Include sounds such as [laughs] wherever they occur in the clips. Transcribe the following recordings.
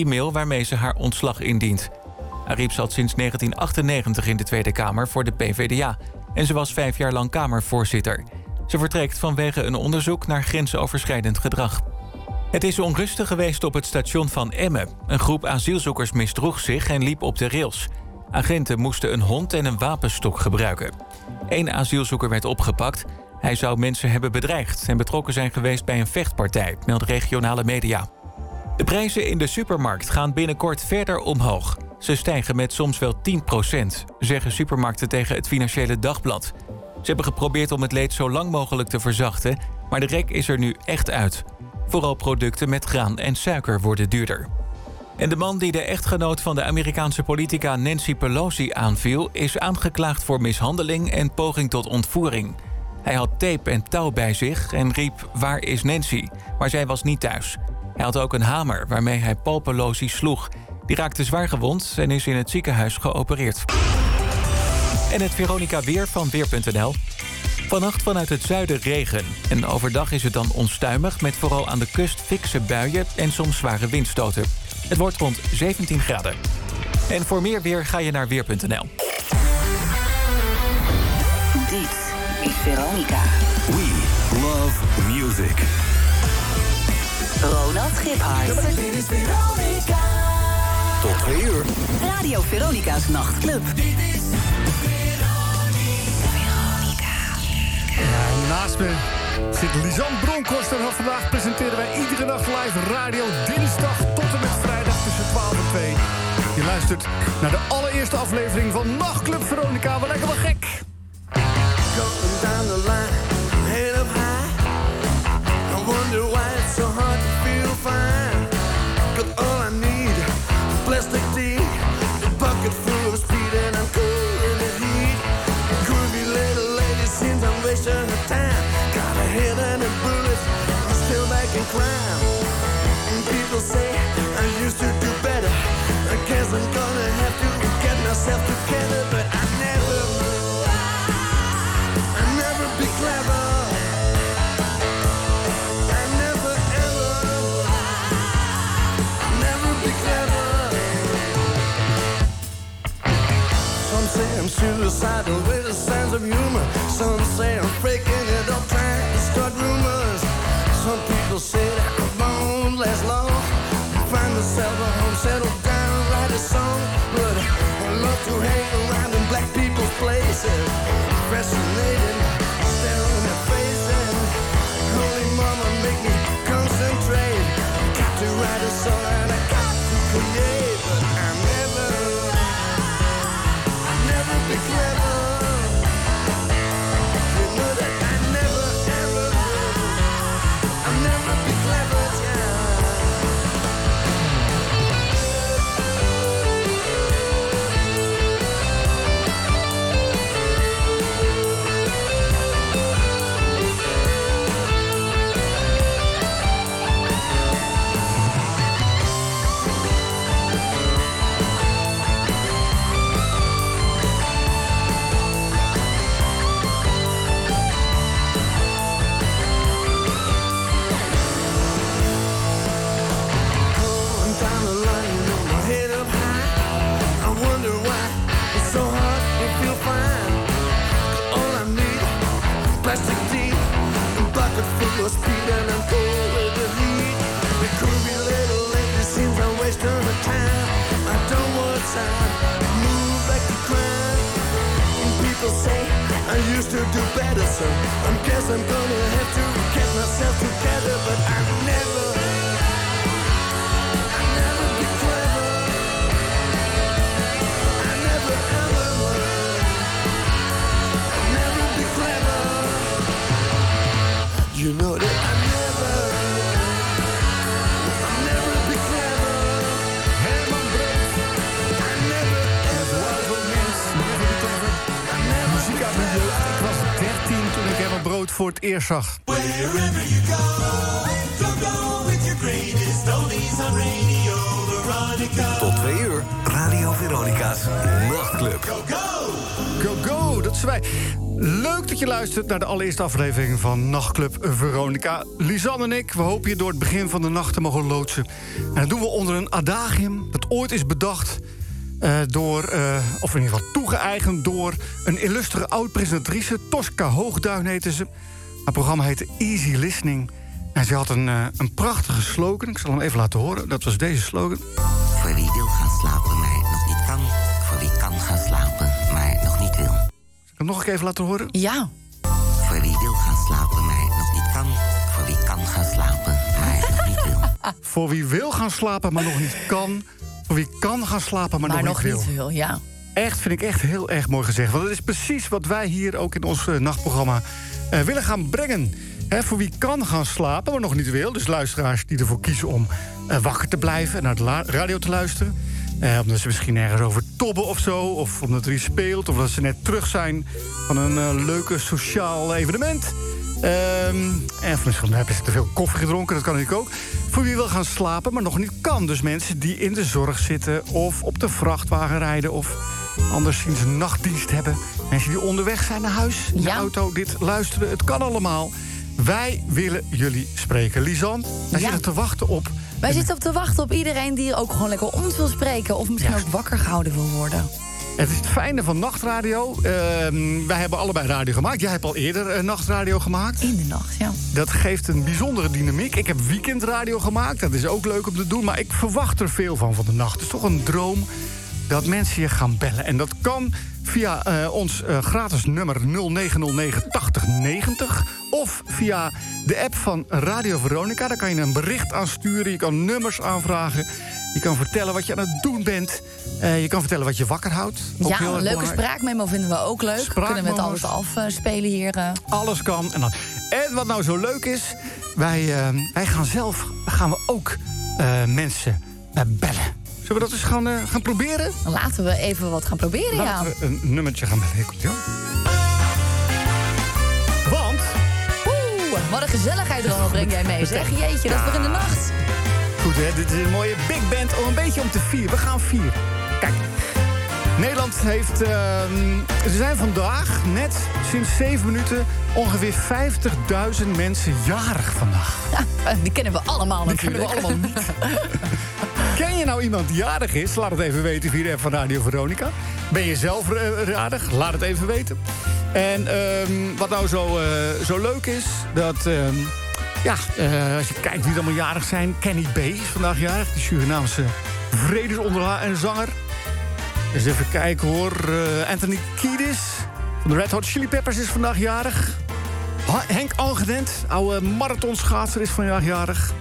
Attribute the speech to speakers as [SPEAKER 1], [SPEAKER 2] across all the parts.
[SPEAKER 1] e-mail waarmee ze haar ontslag indient. Ariep zat sinds 1998 in de Tweede Kamer voor de PVDA... en ze was vijf jaar lang Kamervoorzitter. Ze vertrekt vanwege een onderzoek naar grensoverschrijdend gedrag. Het is onrustig geweest op het station van Emmen. Een groep asielzoekers misdroeg zich en liep op de rails. Agenten moesten een hond en een wapenstok gebruiken. Eén asielzoeker werd opgepakt. Hij zou mensen hebben bedreigd en betrokken zijn geweest bij een vechtpartij, meldt regionale media. De prijzen in de supermarkt gaan binnenkort verder omhoog. Ze stijgen met soms wel 10% zeggen supermarkten tegen het Financiële Dagblad. Ze hebben geprobeerd om het leed zo lang mogelijk te verzachten, maar de rek is er nu echt uit. Vooral producten met graan en suiker worden duurder. En de man die de echtgenoot van de Amerikaanse politica Nancy Pelosi aanviel, is aangeklaagd voor mishandeling en poging tot ontvoering. Hij had tape en touw bij zich en riep: Waar is Nancy? Maar zij was niet thuis. Hij had ook een hamer waarmee hij Paul Pelosi sloeg. Die raakte zwaar gewond en is in het ziekenhuis geopereerd. En het Veronica Weer van Weer.nl. Vannacht vanuit het zuiden regen. En overdag is het dan onstuimig met vooral aan de kust fikse buien en soms zware windstoten. Het wordt rond 17 graden. En voor meer weer ga je naar Weer.nl.
[SPEAKER 2] Dit is Veronica.
[SPEAKER 3] We love music.
[SPEAKER 2] Ronald Giphart.
[SPEAKER 4] Dit is Veronica.
[SPEAKER 3] Tot twee uur.
[SPEAKER 2] Radio Veronica's Nachtclub.
[SPEAKER 5] Ja, naast me zit Lisanne Bronkhorst. En vandaag presenteren wij iedere nacht live radio dinsdag tot en met vrijdag tussen 12 en 2. Je luistert naar de allereerste aflevering van Nachtclub Veronica. Wel lekker wel gek.
[SPEAKER 6] Going down the line, head up high. I wonder why suicidal with a sense of humor. Some say I'm breaking it up, trying to start rumors. Some people say that I won't last long. Find myself a home, settle down, write a song. But I love to hang around in black people's places. Fascinated, do better, so I guess I'm gonna have to get myself together, but I never. You know that I never. I never be clever.
[SPEAKER 5] Herman Brood.
[SPEAKER 6] I never ever.
[SPEAKER 5] Zoveel mensen. Never be clever.
[SPEAKER 6] I never
[SPEAKER 5] Muziek uit mijn jeugd. Ik was 13 toen ik Herman Brood voor het eerst zag.
[SPEAKER 4] Wherever you go, go go with your greatest oldies on Radio Veronica.
[SPEAKER 3] Tot twee uur. Radio Veronica's Nachtclub.
[SPEAKER 4] Go go!
[SPEAKER 5] Go, go, dat is wij. Leuk dat je luistert naar de allereerste aflevering van Nachtclub Veronica. Lisanne en ik, we hopen je door het begin van de nacht te mogen loodsen. En dat doen we onder een adagium dat ooit is bedacht... eh, door, eh, of in ieder geval toegeëigend door... een illustere oud-presentatrice, Tosca Hoogduin heette ze. Haar programma heette Easy Listening. En ze had een, eh, een prachtige slogan, ik zal hem even laten horen. Dat was deze slogan.
[SPEAKER 7] Nog
[SPEAKER 5] een keer even laten horen?
[SPEAKER 8] Ja.
[SPEAKER 7] Voor wie wil gaan slapen, maar nog niet kan. Voor wie kan gaan slapen, maar nog niet wil. [laughs]
[SPEAKER 5] Voor wie wil gaan slapen, maar nog niet kan. Voor wie kan gaan slapen, maar,
[SPEAKER 8] Maar
[SPEAKER 5] nog,
[SPEAKER 8] nog
[SPEAKER 5] niet wil.
[SPEAKER 8] niet veel, ja.
[SPEAKER 5] Echt, vind ik echt heel erg mooi gezegd. Want dat is precies wat wij hier ook in ons eh, nachtprogramma eh, willen gaan brengen. Hè, voor wie kan gaan slapen, maar nog niet wil. Dus luisteraars die ervoor kiezen om eh, wakker te blijven... en naar de radio te luisteren. Eh, omdat ze misschien ergens over tobben of zo. Of omdat er iets speelt. Of dat ze net terug zijn van een eh, leuke sociaal evenement. Ehm, en misschien hebben ze te veel koffie gedronken, dat kan natuurlijk ook. Voor wie wil gaan slapen, maar nog niet kan. Dus mensen die in de zorg zitten of op de vrachtwagen rijden... of anderszins een nachtdienst hebben. Mensen die onderweg zijn naar huis, in de auto, dit luisteren. Het kan allemaal. Wij willen jullie spreken. Lisan, wij
[SPEAKER 8] Ja.
[SPEAKER 5] zitten te wachten op...
[SPEAKER 8] Wij zitten op te wachten op iedereen die ook gewoon lekker ons wil spreken. Of misschien
[SPEAKER 5] Ja.
[SPEAKER 8] ook wakker gehouden wil worden.
[SPEAKER 5] Het is het fijne van nachtradio. Ehm, wij hebben allebei radio gemaakt. Jij hebt al eerder eh, nachtradio gemaakt.
[SPEAKER 8] In de nacht, ja.
[SPEAKER 5] Dat geeft een bijzondere dynamiek. Ik heb weekendradio gemaakt. Dat is ook leuk om te doen. Maar ik verwacht er veel van van de nacht. Het is toch een droom dat mensen je gaan bellen. En dat kan via eh, ons eh, gratis nummer 0909 8090. Of via de app van Radio Veronica. Daar kan je een bericht aansturen. Je kan nummers aanvragen. Je kan vertellen wat je aan het doen bent. Eh, je kan vertellen wat je wakker houdt. Ook
[SPEAKER 8] Ja, een leuke spraakmemo vinden we ook leuk. Kunnen we het alles afspelen hier.
[SPEAKER 5] Alles kan. En, dan. en wat nou zo leuk is, wij, wij gaan zelf gaan we ook mensen bellen. Zullen we dat eens gaan, eh, gaan proberen?
[SPEAKER 8] Laten we even wat gaan proberen, ja.
[SPEAKER 5] Laten we een nummertje gaan hoor. Want,
[SPEAKER 8] Oeh, wat een gezelligheid er breng jij mee, zeg. Jeetje, dat is weer in de nacht.
[SPEAKER 5] goed hè, dit is een mooie big band om een beetje om te vieren. We gaan vieren. Kijk, Nederland heeft... er zijn vandaag, net sinds zeven minuten... ongeveer 50.000 mensen jarig vandaag.
[SPEAKER 8] Ja, die kennen we allemaal
[SPEAKER 5] Die kennen
[SPEAKER 8] natuurlijk.
[SPEAKER 5] we allemaal niet. [laughs] Ken je nou iemand die jarig is? Laat het even weten via de app van Radio Veronica. Ben je zelf eh, jarig? Laat het even weten. En ehm, wat nou zo, eh, zo leuk is, dat... ehm, ja, eh, als je kijkt wie er allemaal jarig zijn. Kenny B is vandaag jarig. De Surinaamse vredesonderaar en zanger. Eens even kijken hoor. Eh, Anthony Kiedis van de Red Hot Chili Peppers is vandaag jarig. Ha- Henk Algedent, oude marathonschaatser, is vandaag jarig.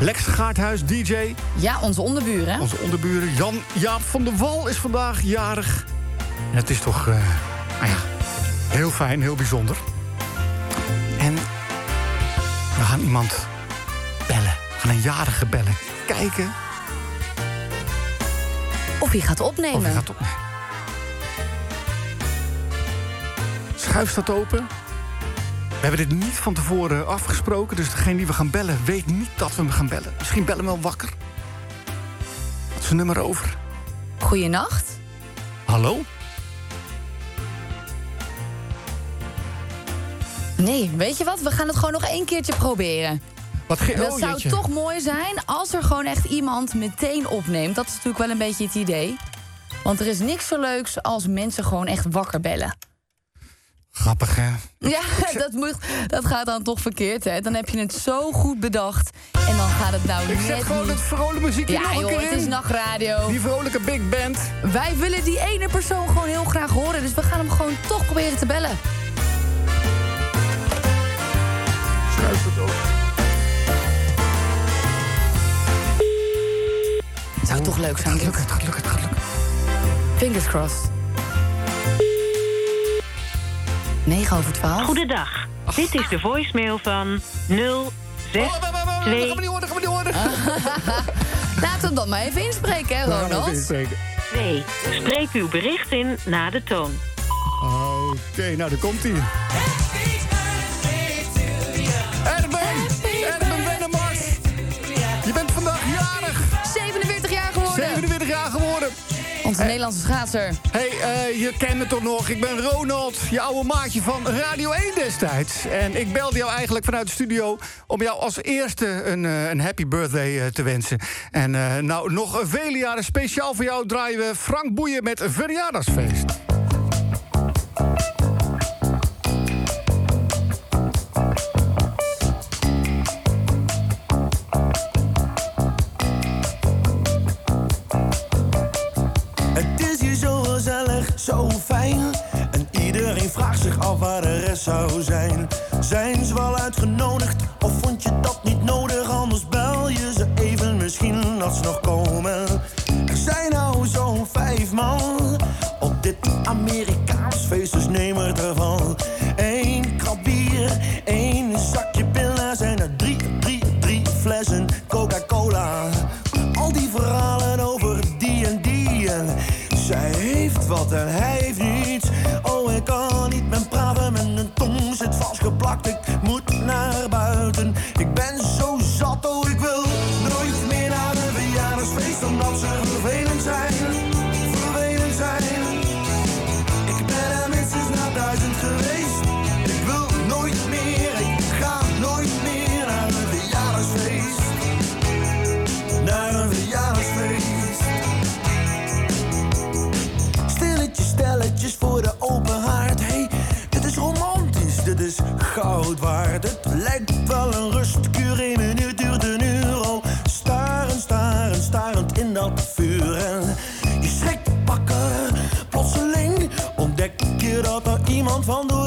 [SPEAKER 5] Lex Gaarthuis, DJ.
[SPEAKER 8] Ja, onze onderburen.
[SPEAKER 5] Onze onderburen Jan Jaap van der Wal is vandaag jarig. En het is toch, eh, nou ja, heel fijn, heel bijzonder. En we gaan iemand bellen. We gaan een jarige bellen. Kijken
[SPEAKER 8] Of je gaat
[SPEAKER 5] of
[SPEAKER 8] opnemen.
[SPEAKER 5] hij gaat opnemen. Schuif staat open. We hebben dit niet van tevoren afgesproken. Dus degene die we gaan bellen weet niet dat we hem gaan bellen. Misschien bellen we wel wakker. Wat is zijn nummer over?
[SPEAKER 8] Goeienacht.
[SPEAKER 5] Hallo?
[SPEAKER 8] Nee, weet je wat? We gaan het gewoon nog één keertje proberen.
[SPEAKER 5] Wat
[SPEAKER 8] dat
[SPEAKER 5] oh,
[SPEAKER 8] zou toch mooi zijn als er gewoon echt iemand meteen opneemt. Dat is natuurlijk wel een beetje het idee. Want er is niks zo leuks als mensen gewoon echt wakker bellen.
[SPEAKER 5] Grappig, hè?
[SPEAKER 8] Ja, [laughs] dat, moet, dat gaat dan toch verkeerd, hè? Dan heb je het zo goed bedacht. En dan gaat het nou
[SPEAKER 5] Ik
[SPEAKER 8] net
[SPEAKER 5] zet gewoon
[SPEAKER 8] niet.
[SPEAKER 5] het vrolijke muziekje
[SPEAKER 8] Ja,
[SPEAKER 5] nog een
[SPEAKER 8] joh,
[SPEAKER 5] keer
[SPEAKER 8] het is
[SPEAKER 5] in.
[SPEAKER 8] nachtradio.
[SPEAKER 5] Die vrolijke big band.
[SPEAKER 8] Wij willen die ene persoon gewoon heel graag horen. Dus we gaan hem gewoon toch proberen te bellen.
[SPEAKER 5] Schuif het op.
[SPEAKER 8] Zou toch leuk zijn,
[SPEAKER 5] Het gaat lukken, het gaat lukken, het gaat lukken.
[SPEAKER 8] Fingers crossed. 9 over 12.
[SPEAKER 9] Goedendag. Dit is de voicemail van 0 6
[SPEAKER 5] Oh, wacht, dat
[SPEAKER 9] 2
[SPEAKER 5] gaan we niet horen, dat gaan we niet horen.
[SPEAKER 8] Laten we dan maar even inspreken, hè, Ronald?
[SPEAKER 5] even inspreken.
[SPEAKER 9] 2. Spreek uw bericht in na de toon.
[SPEAKER 5] Oké, nou, daar komt
[SPEAKER 8] Onze Nederlandse schaatser.
[SPEAKER 5] Hey, eh, je kent me toch nog? Ik ben Ronald, je oude maatje van Radio 1 destijds. En ik belde jou eigenlijk vanuit de studio om jou als eerste een, eh, een happy birthday eh, te wensen. En nou, nog vele jaren speciaal voor jou draaien we Frank Boeien met verjaardagsfeest.
[SPEAKER 10] Zo fijn. En iedereen vraagt zich af waar de rest zou zijn. Zijn ze wel uitgenodigd? Of vond je dat niet nodig? Anders bel je ze even, misschien als ze nog komen. Er zijn nou zo'n vijf man op dit Amerikaans feest, dus neem er ervan. Eén krab bier, één moet Het lijkt wel een rustkuur, één minuut duurt een uur. Oh, starend, starend, starend in dat vuur. En je schrikt wakker, plotseling ontdek je dat er iemand vandoor is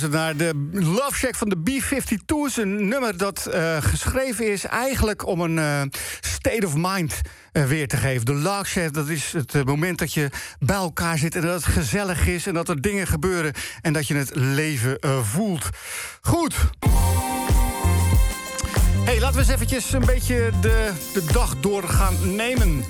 [SPEAKER 10] Naar de
[SPEAKER 5] Love Shack van de B-52's. Een nummer dat eh, geschreven is eigenlijk om een eh, state of mind eh, weer te geven. De Love Shack, dat is het moment dat je bij elkaar zit... en dat het gezellig is en dat er dingen gebeuren... en dat je het leven voelt. Goed. Hey, laten we eens eventjes een beetje de, de dag door gaan nemen.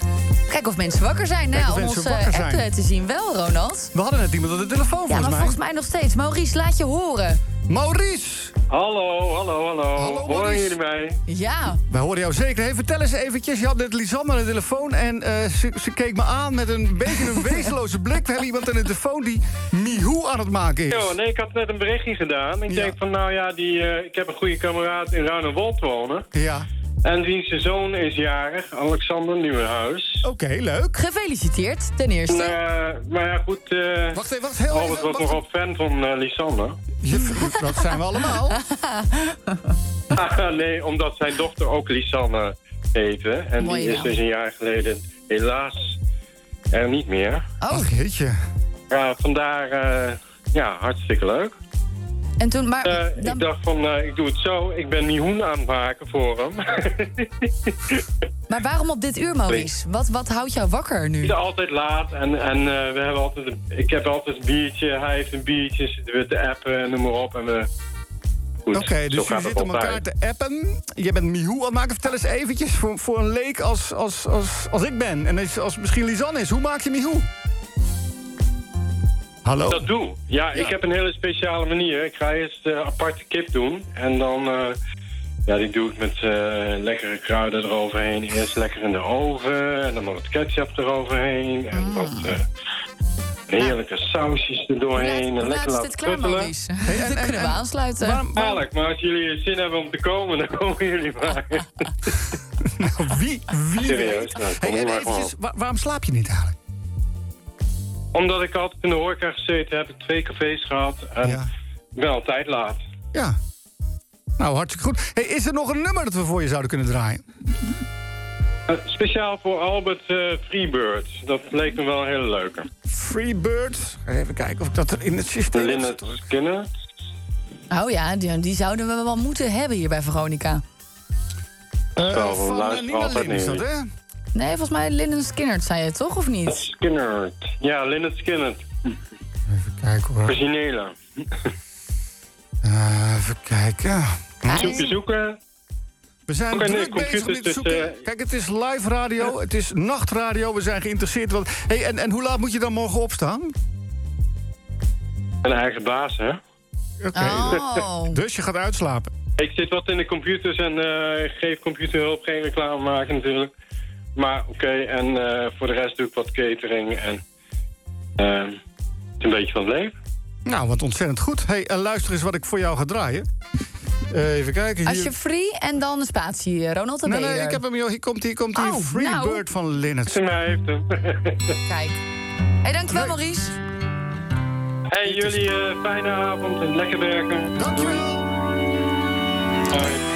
[SPEAKER 8] Kijk of mensen wakker zijn.
[SPEAKER 5] Kijk
[SPEAKER 8] Nou, op
[SPEAKER 5] mensen
[SPEAKER 8] onze
[SPEAKER 5] wakker
[SPEAKER 8] app
[SPEAKER 5] zijn.
[SPEAKER 8] eh, te zien wel, Ronald.
[SPEAKER 5] We hadden net iemand aan de telefoon,
[SPEAKER 8] Ja,
[SPEAKER 5] volgens
[SPEAKER 8] maar
[SPEAKER 5] mij.
[SPEAKER 8] volgens mij nog steeds. Maurice, laat je horen.
[SPEAKER 5] Maurice!
[SPEAKER 11] Hallo, hallo, hallo. Horen
[SPEAKER 5] Maurice.
[SPEAKER 11] jullie mij?
[SPEAKER 8] Ja.
[SPEAKER 5] Wij horen jou zeker. Hey, vertel eens eventjes. Je had net Lisanne aan de telefoon en eh, ze, ze keek me aan met een beetje een wezenloze blik. We hebben iemand aan de telefoon die Mihoe aan het maken is.
[SPEAKER 11] Yo, nee, ik had net een berichtje gedaan. Ik
[SPEAKER 5] Ja.
[SPEAKER 11] denk van, nou ja, die, eh, ik heb een goede kameraad in Ruinewold wonen.
[SPEAKER 5] Ja.
[SPEAKER 11] En diens zoon is jarig, Alexander Nieuwenhuis.
[SPEAKER 5] Oké, leuk.
[SPEAKER 8] Gefeliciteerd, ten eerste.
[SPEAKER 11] Eh, maar ja, goed. eh
[SPEAKER 5] wacht even, wacht heel
[SPEAKER 11] Albert
[SPEAKER 5] even,
[SPEAKER 11] was
[SPEAKER 5] wacht
[SPEAKER 11] nogal fan van eh Lisanne.
[SPEAKER 5] Je, dat zijn we allemaal. [laughs]
[SPEAKER 11] nee, omdat zijn dochter ook Lisanne heette. En die is dus een jaar geleden helaas er niet meer.
[SPEAKER 8] Oh,
[SPEAKER 5] Ach, jeetje.
[SPEAKER 11] Ja, vandaar, eh, ja, hartstikke leuk.
[SPEAKER 8] en toen, maar...
[SPEAKER 11] Eh,
[SPEAKER 8] dan-
[SPEAKER 11] Ik dacht van, eh, ik doe het zo. Ik ben Mihoen aan het maken voor hem. [laughs]
[SPEAKER 8] Maar waarom op dit uur, Maurice? Wat, wat houdt jou wakker nu?
[SPEAKER 11] Het is altijd laat en, en eh, we hebben altijd een, ik heb altijd een biertje. Hij heeft een biertje, zitten we te appen en noem maar op. En we, goed,
[SPEAKER 5] Oké, dus je zit om elkaar te appen. Je bent Mihoe aan het maken. Vertel eens eventjes voor, voor een leek als, als, als, als ik ben. En als, als misschien Lisanne is. Hoe maak je Mihoe? Hallo?
[SPEAKER 11] Dat doe. Ja, ik heb een hele speciale manier. Ik ga eerst eh, aparte kip doen. En dan, eh, ja, die doe ik met eh, lekkere kruiden eroverheen. Eerst lekker in de oven. En dan nog wat ketchup eroverheen. En wat eh, heerlijke sausjes erdoorheen. En
[SPEAKER 8] Hoe laat
[SPEAKER 11] lekker
[SPEAKER 8] is
[SPEAKER 11] laten?
[SPEAKER 8] Dan kunnen we aansluiten.
[SPEAKER 11] Eigenlijk, maar als jullie zin hebben om te komen, [laughs] dan komen jullie maar. [laughs]
[SPEAKER 5] Nou, wie, wie
[SPEAKER 11] Serieus, nou, kom
[SPEAKER 5] Hey, en
[SPEAKER 11] maar
[SPEAKER 5] eventjes,
[SPEAKER 11] gewoon.
[SPEAKER 5] waar- waarom slaap je niet eigenlijk?
[SPEAKER 11] Omdat ik altijd in de horeca gezeten heb, ik twee cafés gehad. En ik ben altijd laat.
[SPEAKER 5] Ja. Nou, hartstikke goed. Hey, is er nog een nummer dat we voor je zouden kunnen draaien?
[SPEAKER 11] Eh, speciaal voor Albert eh, Freebird. Dat leek me wel een hele leuke.
[SPEAKER 5] Freebird. Even kijken of ik dat er in het systeem heb
[SPEAKER 11] Lynette Skinner.
[SPEAKER 8] Oh ja, die, die zouden we wel moeten hebben hier bij Veronica.
[SPEAKER 5] Eh,
[SPEAKER 11] Zo, we
[SPEAKER 5] van
[SPEAKER 11] luisteren
[SPEAKER 5] Nina is dat, hè?
[SPEAKER 8] Nee, volgens mij Linden Skinnert zei je toch, of niet?
[SPEAKER 11] Skinner. Ja, Lynette Skinner.
[SPEAKER 5] Even kijken hoor.
[SPEAKER 11] Originele.
[SPEAKER 5] Eh, even kijken.
[SPEAKER 11] Zoek je zoeken.
[SPEAKER 5] We zijn
[SPEAKER 11] nee,
[SPEAKER 5] druk bezig dit te
[SPEAKER 11] dus,
[SPEAKER 5] zoeken.
[SPEAKER 11] eh,
[SPEAKER 5] Kijk, het is live radio, het is nachtradio. We zijn geïnteresseerd. Wat... Hey, en, en hoe laat moet je dan morgen opstaan?
[SPEAKER 11] Een eigen baas, hè?
[SPEAKER 5] Oké.
[SPEAKER 8] Oh. [laughs]
[SPEAKER 5] Dus je gaat uitslapen.
[SPEAKER 11] Ik zit wat in de computers en eh, geef computerhulp, geen reclame maken natuurlijk. Maar oké, en eh, voor de rest doe ik wat catering en het is een beetje van het leven.
[SPEAKER 5] Nou, wat ontzettend goed. Hey, en luister eens wat ik voor jou ga draaien. Eh, even kijken.
[SPEAKER 8] Als
[SPEAKER 5] Hier.
[SPEAKER 8] je free en dan een spatie, eh, Ronald, dan
[SPEAKER 5] Nee, nee, ik heb hem, joh. Hier komt hij, komt hij.
[SPEAKER 8] Oh,
[SPEAKER 5] Free
[SPEAKER 8] nou.
[SPEAKER 5] Bird van Linnet.
[SPEAKER 11] Hij heeft hem. [laughs]
[SPEAKER 8] Kijk. hey, dankjewel, Maurice.
[SPEAKER 11] hey, jullie eh, fijne avond en lekker werken.
[SPEAKER 5] Dankjewel.
[SPEAKER 11] Hoi.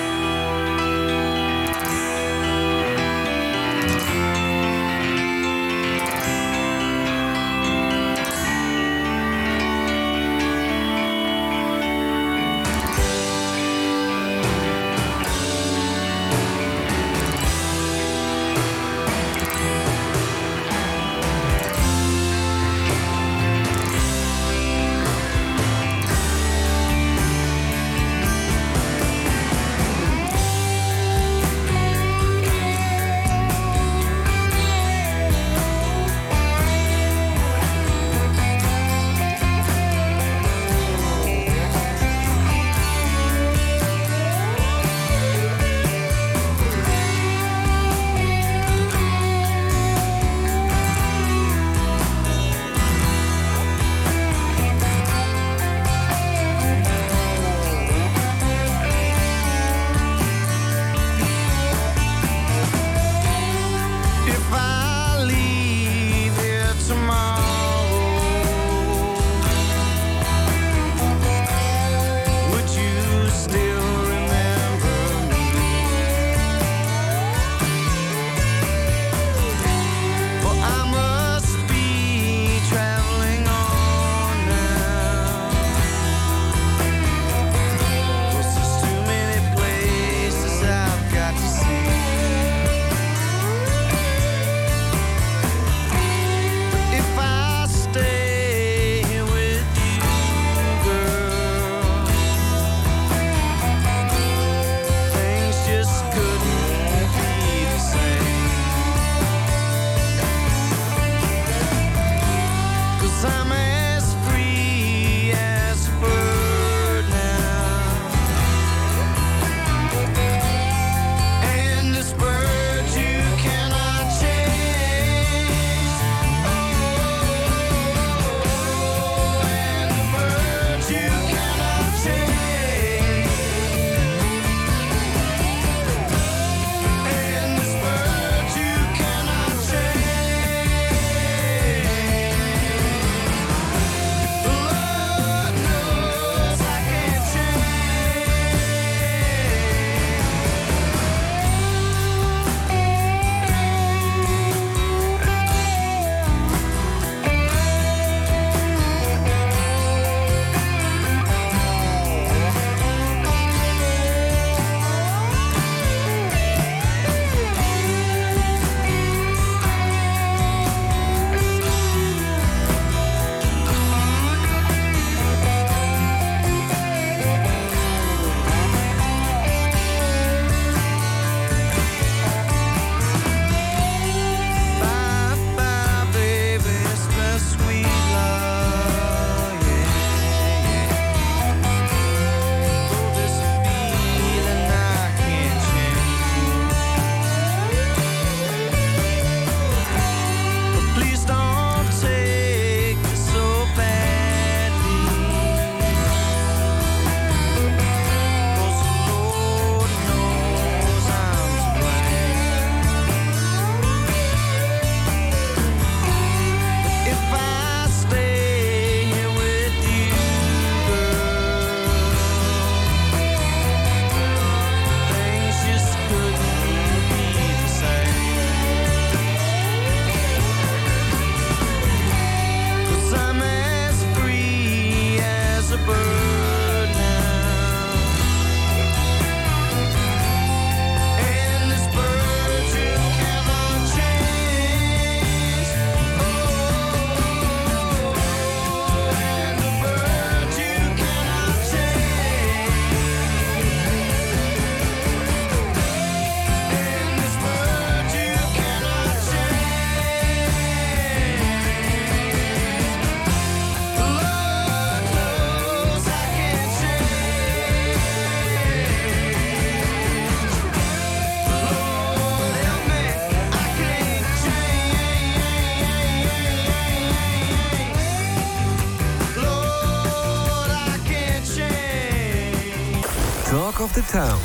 [SPEAKER 3] The Town.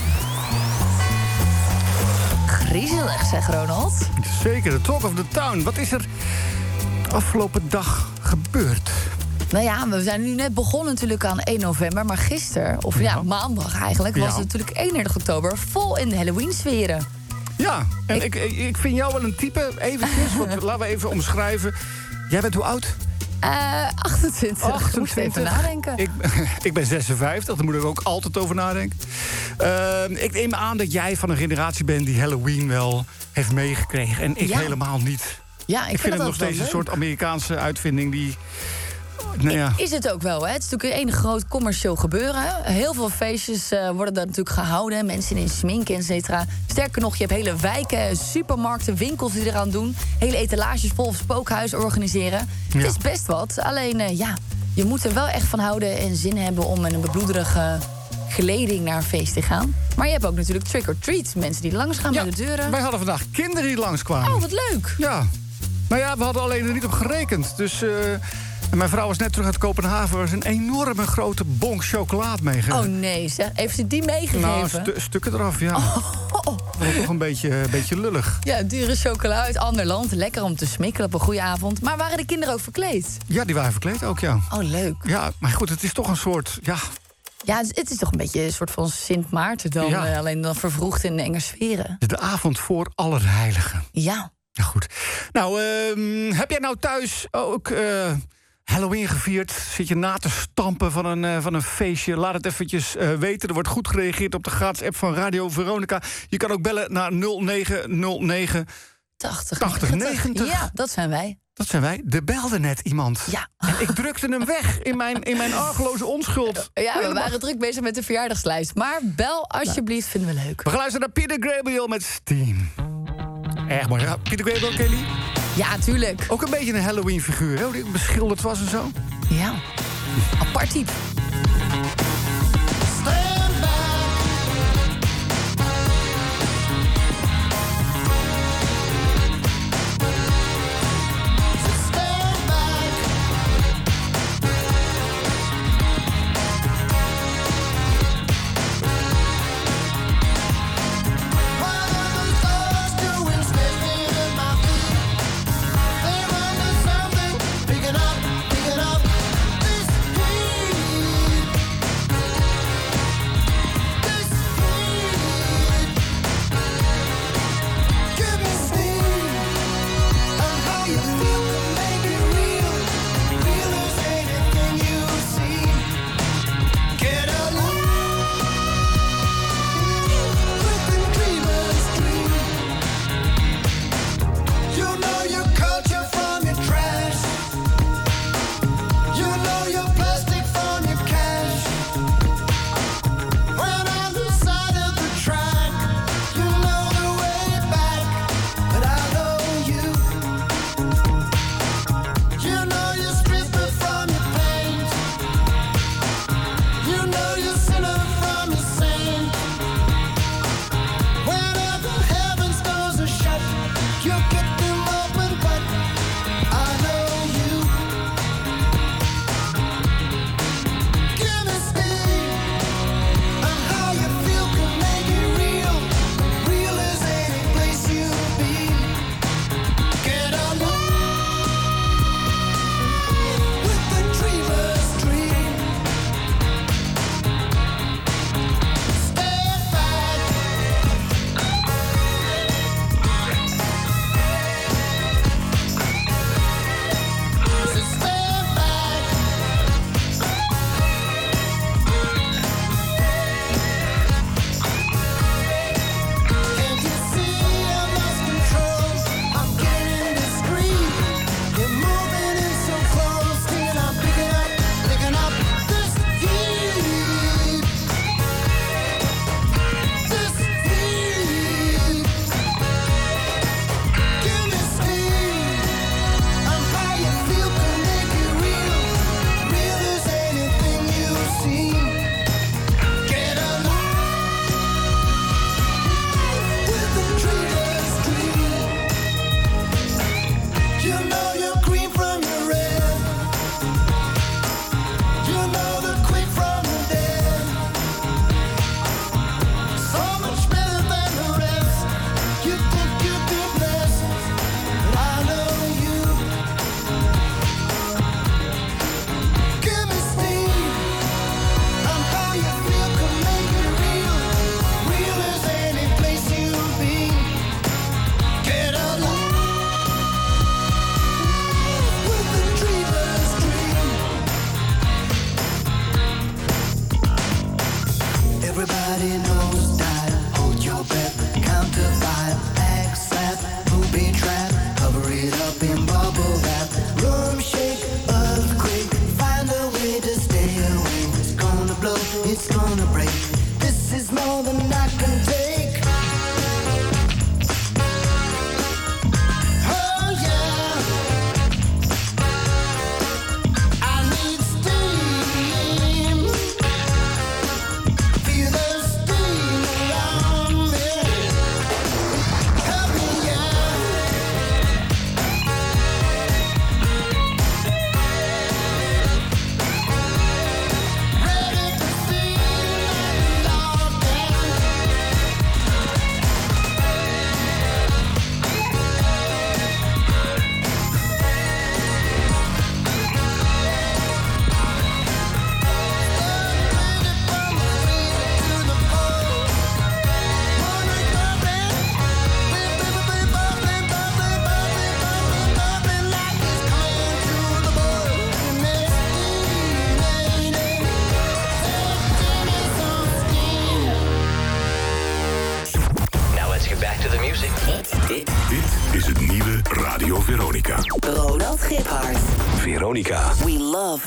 [SPEAKER 8] Griezelig, zeg Ronald.
[SPEAKER 5] Zeker, de Talk of the Town. Wat is er afgelopen dag gebeurd?
[SPEAKER 8] Nou ja, we zijn nu net begonnen natuurlijk aan 1 november. Maar gisteren, of ja, maandag eigenlijk, was
[SPEAKER 5] Ja.
[SPEAKER 8] het natuurlijk 31 oktober... vol in de Halloween-sferen.
[SPEAKER 5] Ja, en ik, ik, ik vind jou wel een type, eventjes, want [laughs] laten we even omschrijven. Jij bent hoe oud?
[SPEAKER 8] Eh 28. Ik moest even nadenken.
[SPEAKER 5] Ik, [laughs] ik ben 56, daar moet ik ook altijd over nadenken. Eh, ik neem aan dat jij van een generatie bent die Halloween wel heeft meegekregen. En ik
[SPEAKER 8] Ja.
[SPEAKER 5] helemaal niet.
[SPEAKER 8] Ja, ik,
[SPEAKER 5] Ik, vind het nog steeds een soort Amerikaanse uitvinding die... Nou ja,
[SPEAKER 8] Is het ook wel, hè? Het is natuurlijk één groot commercieel gebeuren. Heel veel feestjes eh, worden daar natuurlijk gehouden. Mensen in sminken, et cetera. Sterker nog, je hebt hele wijken, supermarkten, winkels die eraan doen. Hele etalages vol spookhuizen organiseren. Het is best wat. Alleen, eh, ja, je moet er wel echt van houden en zin hebben... om een bebloederige geleding naar een feest te gaan. Maar je hebt ook natuurlijk trick-or-treat. Mensen die langs gaan
[SPEAKER 5] Ja,
[SPEAKER 8] bij de deuren.
[SPEAKER 5] wij hadden vandaag kinderen die langskwamen.
[SPEAKER 8] Oh, wat leuk.
[SPEAKER 5] Ja. Nou ja, we hadden alleen er niet op gerekend. Dus... eh, en mijn vrouw was net terug uit Kopenhagen. Er was een enorme grote bonk chocolade meegegeven.
[SPEAKER 8] Oh nee, zeg. Heeft ze die meegegeven?
[SPEAKER 5] Nou, stu- stukken eraf, ja.
[SPEAKER 8] Oh.
[SPEAKER 5] Dat was toch een beetje, een beetje lullig.
[SPEAKER 8] Ja, dure chocola uit ander land. Lekker om te smikkelen op een goede avond. Maar waren de kinderen ook verkleed?
[SPEAKER 5] Ja, die waren verkleed ook, ja.
[SPEAKER 8] Oh, leuk.
[SPEAKER 5] Ja, maar goed, het is toch een soort... Ja,
[SPEAKER 8] Ja, het is toch een beetje een soort van Sint Maarten dan.
[SPEAKER 5] Ja.
[SPEAKER 8] eh, alleen dan vervroegd in de enge sferen.
[SPEAKER 5] de avond voor Allerheiligen.
[SPEAKER 8] Ja.
[SPEAKER 5] Ja, goed. Nou, ehm, heb jij nou thuis ook eh, Halloween gevierd? Zit je na te stampen van een, eh, van een feestje? Laat het eventjes weten. Er wordt goed gereageerd op de gratis app van Radio Veronica. Je kan ook bellen naar 0909
[SPEAKER 8] 80,
[SPEAKER 5] 80 90.
[SPEAKER 8] Ja, dat zijn wij.
[SPEAKER 5] Dat zijn wij. Er belde net iemand.
[SPEAKER 8] Ja.
[SPEAKER 5] En ik drukte hem weg in mijn, in mijn argeloze onschuld.
[SPEAKER 8] Ja, we waren druk bezig met de verjaardagslijst. Maar bel alsjeblieft, vinden we leuk.
[SPEAKER 5] We gaan luisteren naar Peter Gabriel met Steam. Erg mooi. Ja, Peter Gabriel, Kelly.
[SPEAKER 8] Ja, tuurlijk.
[SPEAKER 5] Ook een beetje een Halloween-figuur, hè? Hoe die beschilderd was en zo.
[SPEAKER 8] Ja. Apart type.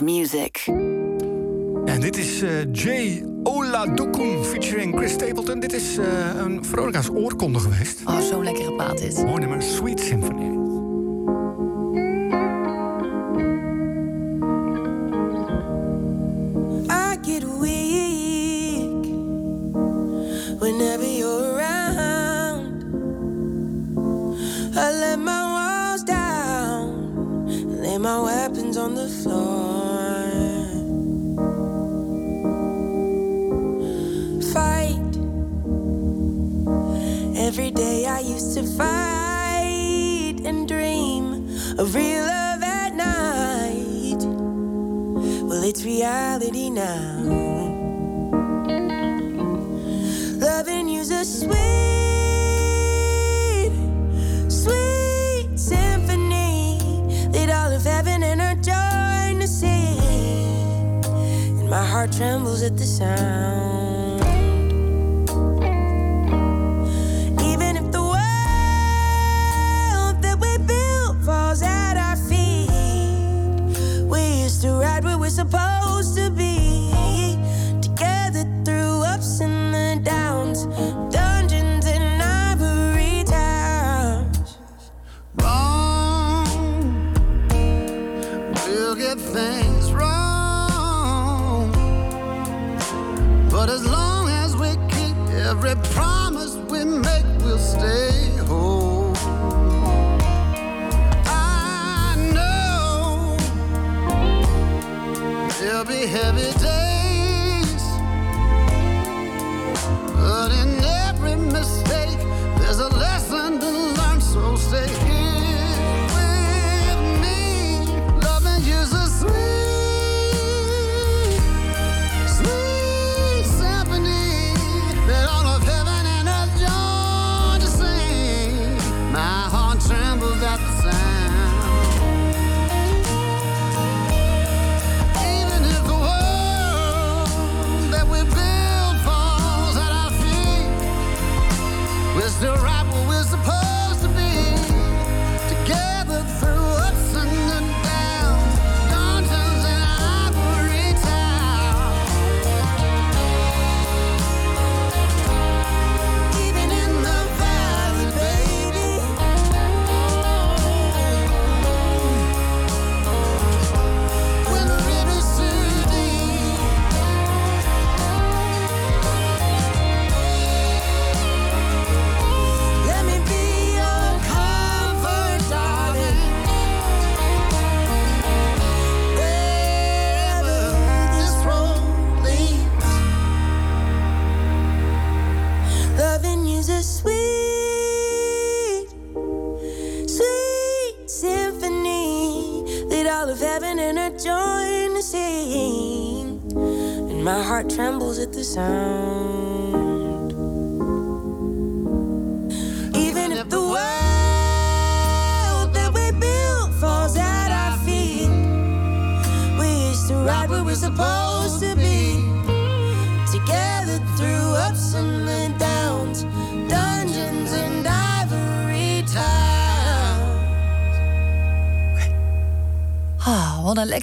[SPEAKER 2] Music.
[SPEAKER 12] En dit is eh, Jay Oladokun featuring Chris Stapleton. Dit is eh, een Veronica's oorkonde geweest.
[SPEAKER 8] Oh, zo'n lekkere plaat dit.
[SPEAKER 12] Mooi nummer, Sweet Symphony.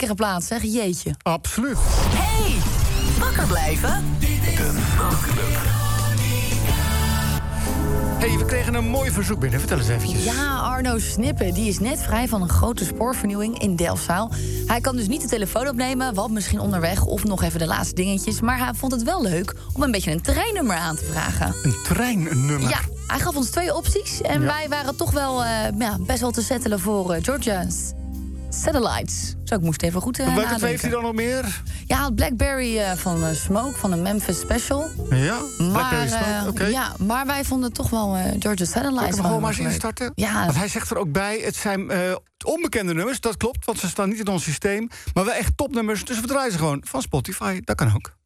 [SPEAKER 8] Lekkere plaat, zeg. Jeetje.
[SPEAKER 12] Absoluut.
[SPEAKER 2] Hey, wakker blijven?
[SPEAKER 12] hey, we kregen een mooi verzoek binnen. Vertel eens eventjes.
[SPEAKER 8] Ja, Arno Snippen, die is net vrij van een grote spoorvernieuwing in Delfzaal. Hij kan dus niet de telefoon opnemen, want misschien onderweg of nog even de laatste dingetjes. Maar hij vond het wel leuk om een beetje een treinnummer aan te vragen.
[SPEAKER 12] Een treinnummer.
[SPEAKER 8] Ja, hij gaf ons twee opties en
[SPEAKER 12] Ja.
[SPEAKER 8] wij waren toch wel eh, ja, best wel te settelen voor eh, Georgia's Satellites. Zo, ik moest even goed uh,
[SPEAKER 12] Welke twee heeft hij dan nog meer?
[SPEAKER 8] Ja, het Blackberry eh, van eh, Smoke, van de Memphis Special.
[SPEAKER 12] Ja,
[SPEAKER 8] Maar,
[SPEAKER 12] Blackberry Smoke, oké.
[SPEAKER 8] ja, maar wij vonden toch wel Georgia
[SPEAKER 12] Zal ik hem gewoon maar eens instarten?
[SPEAKER 8] Ja,
[SPEAKER 12] Want hij zegt er ook bij, het zijn onbekende nummers, dat klopt, want ze staan niet in ons systeem. Maar wel echt topnummers, dus we draaien ze gewoon van Spotify, dat kan ook.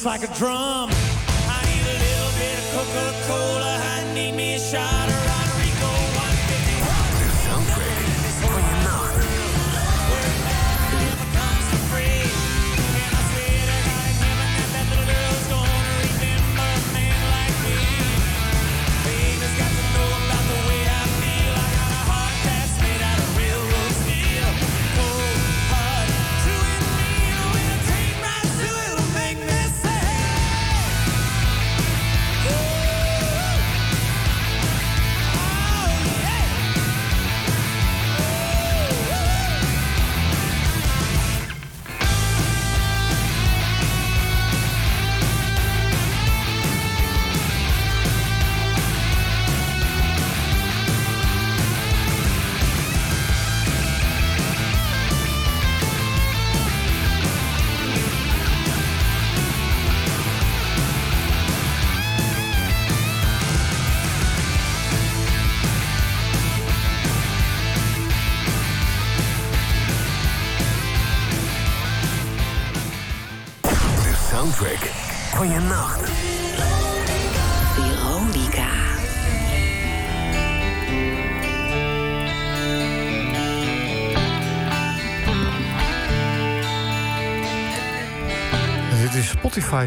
[SPEAKER 13] Just like a drum.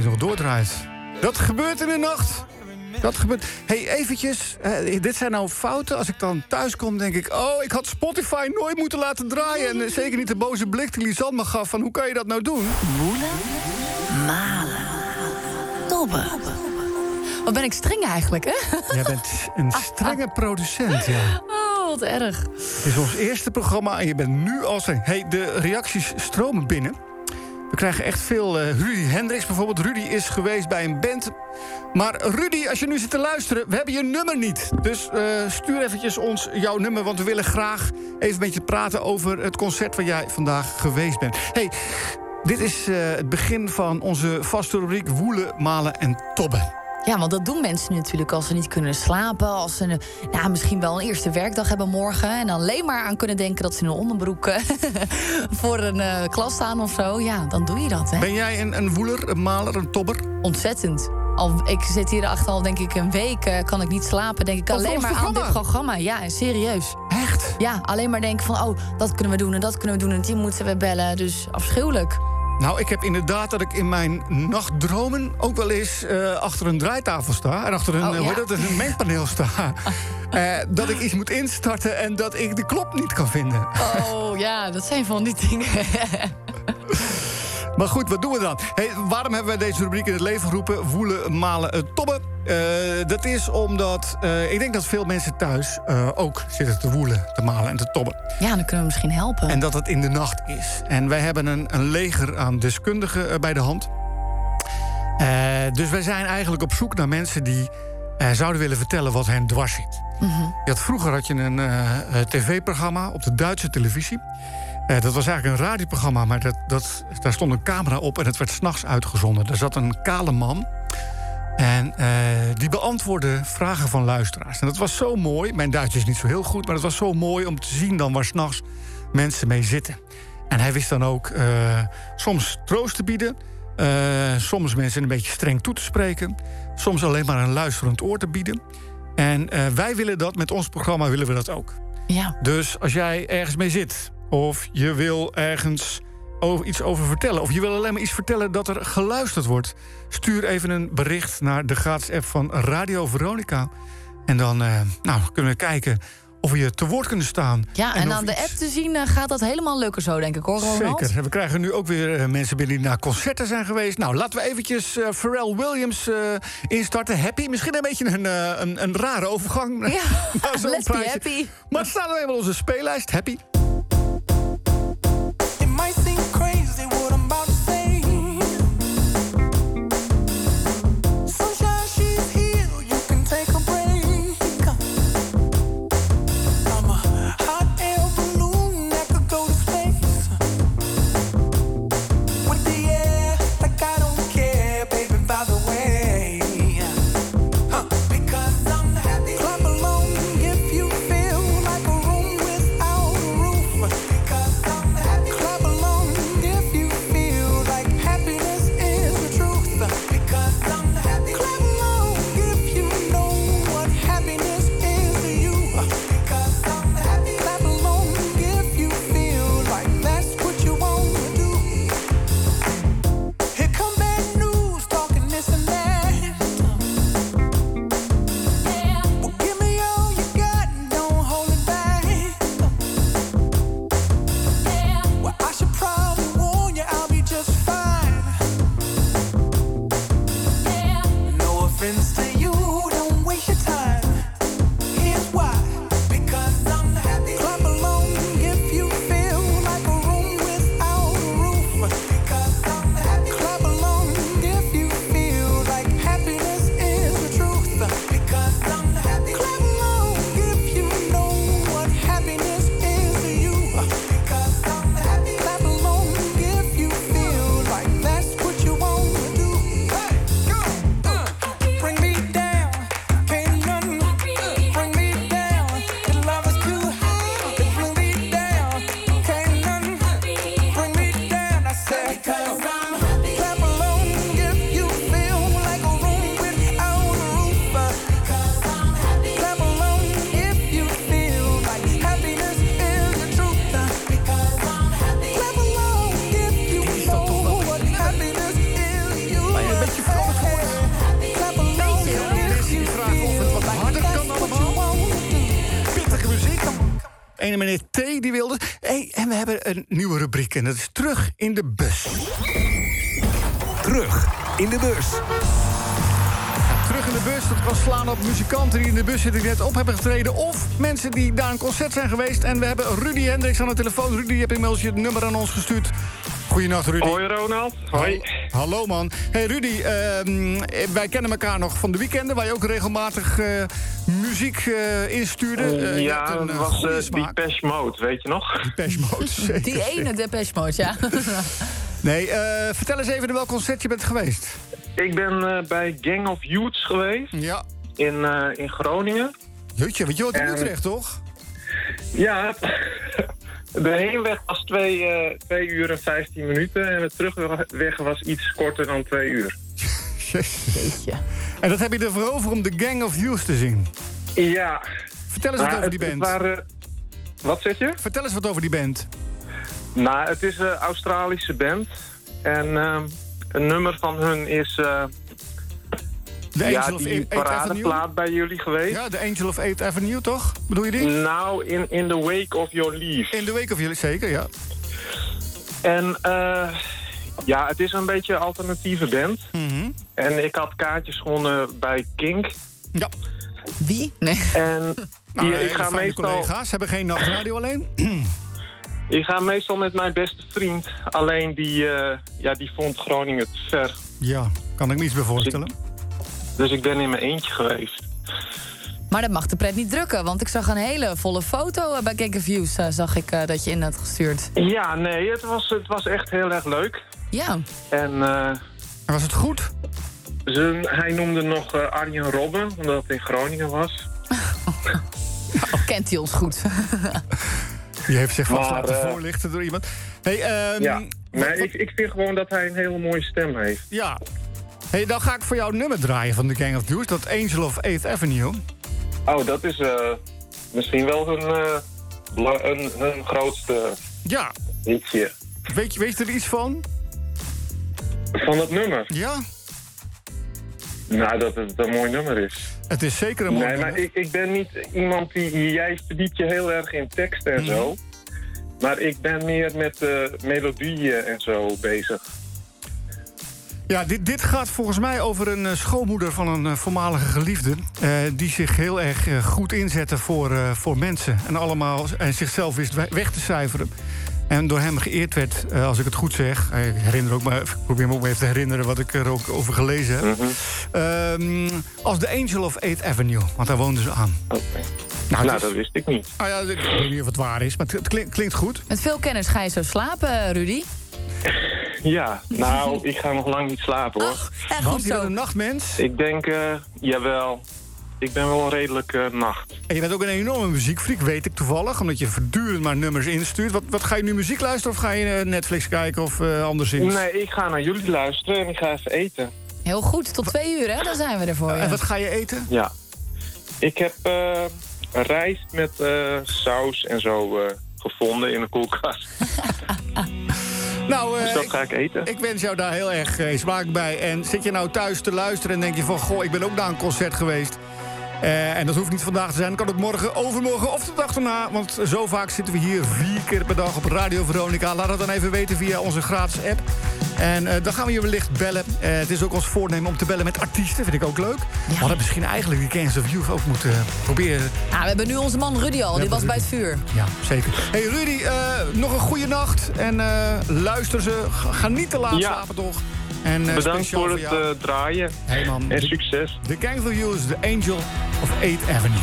[SPEAKER 5] Nog doordraait. Dat gebeurt in de nacht. Dat gebeurt. hey, eventjes. eh, dit zijn nou fouten. Als ik dan thuis kom, denk ik... oh, ik had Spotify nooit moeten laten draaien. En eh, zeker niet de boze blik die Lisanne me gaf... van hoe kan je dat nou doen?
[SPEAKER 2] Woelen, malen, tobben.
[SPEAKER 8] Wat ben ik streng eigenlijk, hè?
[SPEAKER 5] Jij bent een [laughs] strenge producent, ja.
[SPEAKER 8] Oh, wat erg.
[SPEAKER 5] Het is ons eerste programma en je bent nu al streng. hey, de reacties stromen binnen. We krijgen echt veel... eh, Rudy Hendricks bijvoorbeeld. Rudy is geweest bij een band. Maar Rudy, als je nu zit te luisteren... we hebben je nummer niet. Dus eh, stuur eventjes ons jouw nummer... want we willen graag even met je praten... over het concert waar jij vandaag geweest bent. hey, dit is eh, het begin van onze vaste rubriek... woelen, malen en tobben.
[SPEAKER 8] Ja, want dat doen mensen natuurlijk als ze niet kunnen slapen. Als ze nou, misschien wel een eerste werkdag hebben morgen. En alleen maar aan kunnen denken dat ze in een onderbroek eh, [laughs] voor een eh, klas staan of zo. Ja, dan doe je dat. Hè?
[SPEAKER 5] Ben jij een, een woeler, een maler, een tobber?
[SPEAKER 8] Ontzettend. Al, ik zit hier achter al denk ik een week, eh, kan ik niet slapen. Denk ik alleen maar aan dit
[SPEAKER 5] programma?
[SPEAKER 8] programma. Ja, serieus.
[SPEAKER 5] Echt?
[SPEAKER 8] Ja, alleen maar denken van, oh, dat kunnen we doen en dat kunnen we doen. En die moeten we bellen. Dus afschuwelijk.
[SPEAKER 5] Nou, ik heb inderdaad dat ik in mijn nachtdromen ook wel eens eh, achter een draaitafel sta. En achter een,
[SPEAKER 8] Oh,
[SPEAKER 5] hoe
[SPEAKER 8] ja?
[SPEAKER 5] heet dat, een mengpaneel sta. [laughs] Eh, dat ik iets moet instarten en dat ik de klop niet kan vinden.
[SPEAKER 8] Oh ja, dat zijn van die dingen. [laughs]
[SPEAKER 5] Maar goed, wat doen we dan? Hey, waarom hebben wij deze rubriek in het leven geroepen? Woelen, malen, tobben. Eh, dat is omdat eh, ik denk dat veel mensen thuis eh, ook zitten te woelen, te malen en te tobben.
[SPEAKER 8] Ja, dan kunnen we misschien helpen.
[SPEAKER 5] En dat het in de nacht is. En wij hebben een, een leger aan deskundigen bij de hand. Dus wij zijn eigenlijk op zoek naar mensen die zouden willen vertellen wat hen dwars zit. Je had, vroeger had je een tv-programma op de Duitse televisie. Eh, dat was eigenlijk een radioprogramma, maar dat, dat, daar stond een camera op en het werd s'nachts uitgezonden. Er zat een kale man. En eh, die beantwoordde vragen van luisteraars. En dat was zo mooi. Mijn Duits is niet zo heel goed, maar het was zo mooi om te zien dan waar s'nachts mensen mee zitten. En hij wist dan ook eh, soms troost te bieden. soms mensen een beetje streng toe te spreken. Soms alleen maar een luisterend oor te bieden. En wij willen dat, met ons programma willen we dat ook.
[SPEAKER 8] Ja.
[SPEAKER 5] Dus als jij ergens mee zit, of je wil ergens over, iets over vertellen... of je wil alleen maar iets vertellen dat er geluisterd wordt... stuur even een bericht naar de gratis app van Radio Veronica. En dan eh, nou, kunnen we kijken of we je te woord kunnen staan.
[SPEAKER 8] Ja, en, aan de app te zien eh, gaat dat helemaal leuker zo, denk ik hoor, Ronald.
[SPEAKER 5] Zeker. We krijgen nu ook weer eh, mensen binnen die naar concerten zijn geweest. Nou, laten we eventjes eh, Pharrell Williams instarten. Happy. Misschien een beetje een, een, een rare overgang.
[SPEAKER 8] Ja, [laughs]
[SPEAKER 5] zo'n
[SPEAKER 8] happy.
[SPEAKER 5] Maar het staat nou eenmaal onze speellijst. Happy. En dat is Terug in de Bus.
[SPEAKER 3] Terug in de bus.
[SPEAKER 5] Terug in de bus, dat kan slaan op muzikanten die in de bus zitten... die net op hebben getreden, of mensen die daar een concert zijn geweest. En we hebben Rudy Hendricks aan de telefoon. Rudy, je hebt inmiddels je nummer aan ons gestuurd. Goedenacht, Rudy.
[SPEAKER 14] Hoi Ronald. Hoi.
[SPEAKER 5] Hallo man. Hey Rudy, ehm, wij kennen elkaar nog van de weekenden... waar je ook regelmatig eh, muziek eh, instuurde. Eh,
[SPEAKER 14] ja,
[SPEAKER 5] een,
[SPEAKER 14] dat
[SPEAKER 5] eh,
[SPEAKER 14] was
[SPEAKER 5] smaak.
[SPEAKER 14] Depeche Mode, weet je nog?
[SPEAKER 5] Depeche Mode, [laughs] zeker.
[SPEAKER 8] Die ene Depeche Mode, ja. [laughs]
[SPEAKER 5] Nee, eh, vertel eens even in welk concert je bent geweest.
[SPEAKER 14] Ik ben eh, bij Gang of Youths geweest.
[SPEAKER 5] Ja.
[SPEAKER 14] In, eh, in Groningen.
[SPEAKER 5] Jeetje, weet je wat in
[SPEAKER 14] En-
[SPEAKER 5] Utrecht, toch?
[SPEAKER 14] Ja, [laughs] de heenweg was 2 twee uur en 15 minuten. En de terugweg was iets korter dan 2 uur.
[SPEAKER 5] Jeetje. En dat heb je ervoor over om de Gang of Youth te zien.
[SPEAKER 14] Ja.
[SPEAKER 5] Vertel eens wat over die band.
[SPEAKER 14] waren- wat zeg je?
[SPEAKER 5] Vertel eens wat over die band.
[SPEAKER 14] Nou, het is een Australische band. En ehm, een nummer van hun is... eh
[SPEAKER 5] De
[SPEAKER 14] ja,
[SPEAKER 5] Angel of
[SPEAKER 14] die paradeplaat bij jullie geweest.
[SPEAKER 5] Ja, de Angel of Eighth Avenue, toch? Bedoel je die?
[SPEAKER 14] Nou, in, in the wake of your leave.
[SPEAKER 5] In the wake of jullie, zeker, ja.
[SPEAKER 14] En eh, ja, het is een beetje een alternatieve band.
[SPEAKER 5] Mhm.
[SPEAKER 14] En ik had kaartjes gewonnen bij Kink.
[SPEAKER 5] Ja.
[SPEAKER 8] Wie? Nee.
[SPEAKER 14] En [laughs]
[SPEAKER 5] Nou,
[SPEAKER 14] ja, ik, ga meestal,
[SPEAKER 5] collega's hebben geen nachtradio alleen. [clears throat]
[SPEAKER 14] ik ga meestal met mijn beste vriend. Alleen die, eh, ja, die vond Groningen te ver.
[SPEAKER 5] ja, kan ik me iets bij voorstellen.
[SPEAKER 14] Dus ik ben in mijn eentje geweest.
[SPEAKER 8] Maar dat mag de pret niet drukken, want ik zag een hele volle foto eh, bij Kijk Views. eh, zag ik dat je in had gestuurd.
[SPEAKER 14] Ja, nee, het was, het was echt heel erg leuk.
[SPEAKER 8] Ja.
[SPEAKER 14] En eh,
[SPEAKER 5] was het goed?
[SPEAKER 14] Ze, hij noemde nog eh, Arjen Robben, omdat het in Groningen was. [laughs]
[SPEAKER 8] Oh, kent hij ons goed? [laughs]
[SPEAKER 5] Die heeft zich vast
[SPEAKER 14] Maar,
[SPEAKER 5] laten
[SPEAKER 14] eh,
[SPEAKER 5] voorlichten door iemand. Hey, ehm,
[SPEAKER 14] ja, nee, ik, ik vind gewoon dat hij een hele mooie stem heeft.
[SPEAKER 5] Ja. Hey, dan ga ik voor jou een nummer draaien van de Gang of Youth. Dat Angel of Eighth Avenue.
[SPEAKER 14] Oh, dat is eh, misschien wel hun, eh, bela- hun, hun grootste
[SPEAKER 5] Ja.
[SPEAKER 14] hitje.
[SPEAKER 5] Weet je, weet je er iets van?
[SPEAKER 14] Van het nummer?
[SPEAKER 5] Ja.
[SPEAKER 14] Nou, dat het een mooi nummer is.
[SPEAKER 5] Het is zeker een mooi
[SPEAKER 14] Nee,
[SPEAKER 5] nummer.
[SPEAKER 14] maar ik, ik ben niet iemand die... Jij verdiept je heel erg in tekst en zo.
[SPEAKER 5] Mhm.
[SPEAKER 14] Maar ik ben meer met eh, melodieën en zo bezig.
[SPEAKER 5] Ja, dit, dit gaat volgens mij over een eh, schoonmoeder van een eh, voormalige geliefde. eh, die zich heel erg goed inzette voor, voor mensen. En, allemaal, en zichzelf wist we- weg te cijferen. En door hem geëerd werd, eh, als ik het goed zeg. Ik, herinner ook maar, ik probeer me ook maar even te herinneren wat ik er ook over gelezen heb.
[SPEAKER 14] Mhm.
[SPEAKER 5] Ehm, als de Angel of Eighth Avenue, want daar woonden ze aan.
[SPEAKER 14] Nou,
[SPEAKER 5] het is-
[SPEAKER 14] dat wist ik niet.
[SPEAKER 5] Ah ja, ik weet niet of het waar is, maar het klinkt, klinkt goed.
[SPEAKER 8] Met veel kennis ga je zo slapen, Rudy. [laughs]
[SPEAKER 14] Ja, nou, ik ga nog lang niet slapen hoor.
[SPEAKER 5] Want je bent een nachtmens.
[SPEAKER 14] Ik denk, eh, jawel. Ik ben wel een redelijk eh, nacht.
[SPEAKER 5] En je bent ook een enorme muziekfreak, weet ik toevallig. Omdat je voortdurend maar nummers instuurt. Wat, wat ga je nu muziek luisteren of ga je eh, Netflix kijken of eh, anderszins?
[SPEAKER 14] Nee, ik ga naar jullie luisteren en ik ga even eten.
[SPEAKER 8] Heel goed, tot twee uur, hè? Dan zijn we er voor je.
[SPEAKER 5] En wat ga je eten?
[SPEAKER 14] Ja. Ik heb eh, rijst met eh, saus en zo eh, gevonden in de koelkast. [laughs]
[SPEAKER 5] Nou, eh,
[SPEAKER 14] dus dat ga ik eten.
[SPEAKER 5] ik wens jou daar heel erg eh, smaak bij. En zit je nou thuis te luisteren en denk je van... goh, ik ben ook naar een concert geweest. Eh, en dat hoeft niet vandaag te zijn. Dat kan ook morgen, overmorgen of de dag erna. Want zo vaak zitten we hier vier keer per dag op Radio Veronica. Laat het dan even weten via onze gratis app. En eh, dan gaan we je wellicht bellen. Eh, het is ook ons voornemen om te bellen met artiesten. Vind ik ook leuk. We hadden misschien eigenlijk die Kings of Youth ook moeten proberen.
[SPEAKER 8] Ah, we hebben nu onze man Rudy al, die was bij het vuur.
[SPEAKER 5] Ja, zeker. Hey Rudy, eh, nog een goede nacht. En eh, luister ze. Ga ga niet te laat
[SPEAKER 14] Ja.
[SPEAKER 5] slapen, toch? En, eh,
[SPEAKER 14] Bedankt
[SPEAKER 5] speciaal
[SPEAKER 14] voor het
[SPEAKER 5] jou.
[SPEAKER 14] eh, draaien.
[SPEAKER 5] Hey, man.
[SPEAKER 14] En
[SPEAKER 5] De-
[SPEAKER 14] succes.
[SPEAKER 5] The Gang of You is the Angel of 8th Avenue.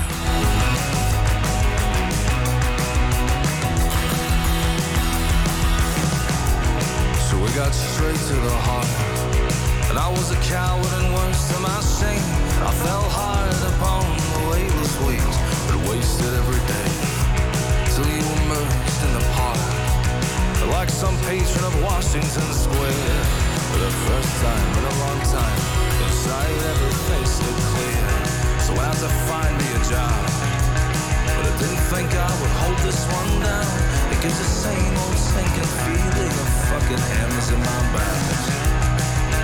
[SPEAKER 6] So we got straight to the heart. And I was a coward and worse to my shame. I fell hard upon the weightless weight that wasted every day. Till you emerged in the park. Like some patron of Washington Square. For the first time in a long time. Face clear. So I had to find me a job. But I didn't think I would hold this one down. It gives the same old sinking feeling of fucking hammers in my back.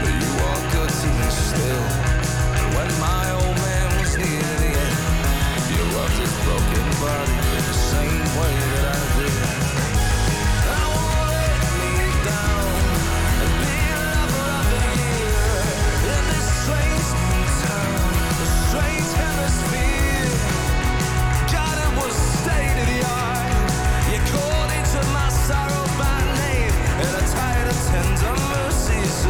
[SPEAKER 6] But you still. And when my old man was near the end, broken the same way
[SPEAKER 3] Tot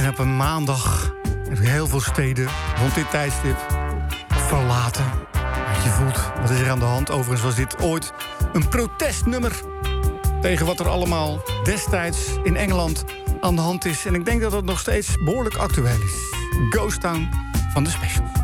[SPEAKER 5] En op een maandag heb je heel veel steden rond dit tijdstip verlaten. Je voelt, wat is er aan de hand? Overigens was dit ooit een protestnummer... tegen wat er allemaal destijds in Engeland aan de hand is. En ik denk dat het nog steeds behoorlijk actueel is. Ghost Town van de specials.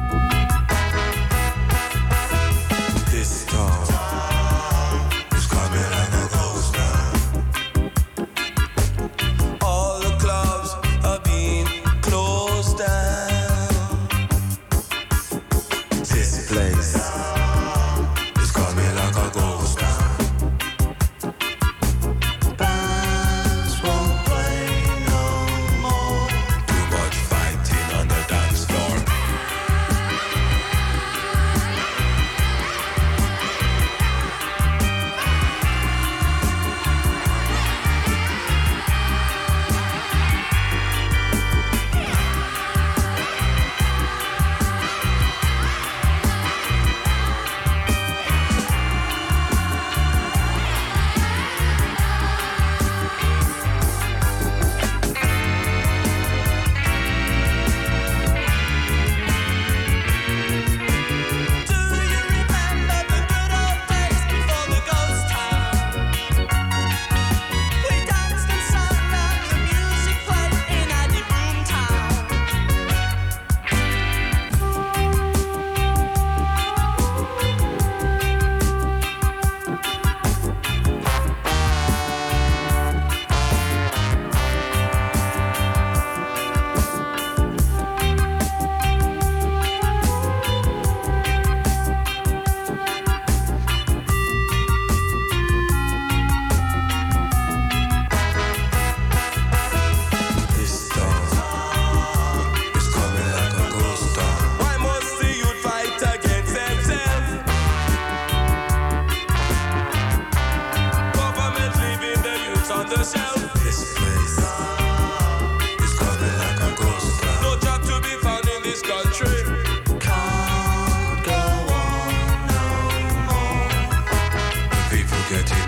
[SPEAKER 5] negative.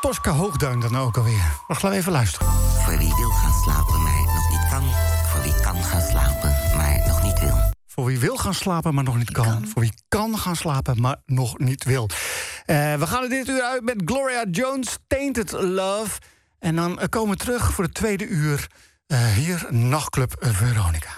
[SPEAKER 5] Tosca Hoogduin dan ook alweer? Wacht, laten we even luisteren.
[SPEAKER 7] Voor wie wil gaan slapen, maar nog niet kan. Voor wie kan gaan slapen, maar nog niet wil.
[SPEAKER 5] Voor wie wil gaan slapen, maar nog niet kan. Voor wie kan gaan slapen, maar nog niet wil. Eh, we gaan er dit uur uit met Gloria Jones, Tainted Love. En dan eh, komen we terug voor het tweede uur. eh, hier, Nachtclub Veronica.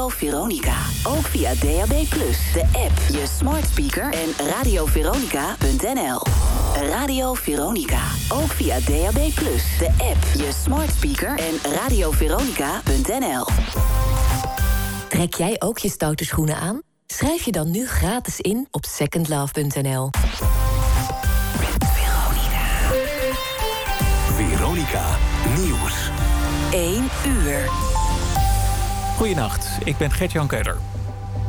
[SPEAKER 2] Radio Veronica. Ook via DAB+, de app, je smart speaker en radioveronica.nl. Radio Veronica. Ook via DAB+, de app, je smart speaker en radioveronica.nl.
[SPEAKER 15] Trek jij ook je stoute schoenen aan? Schrijf je dan nu gratis in op secondlove.nl.
[SPEAKER 3] Veronica Nieuws.
[SPEAKER 2] 1 uur.
[SPEAKER 1] Goedenacht, ik ben Gert-Jan Keuler.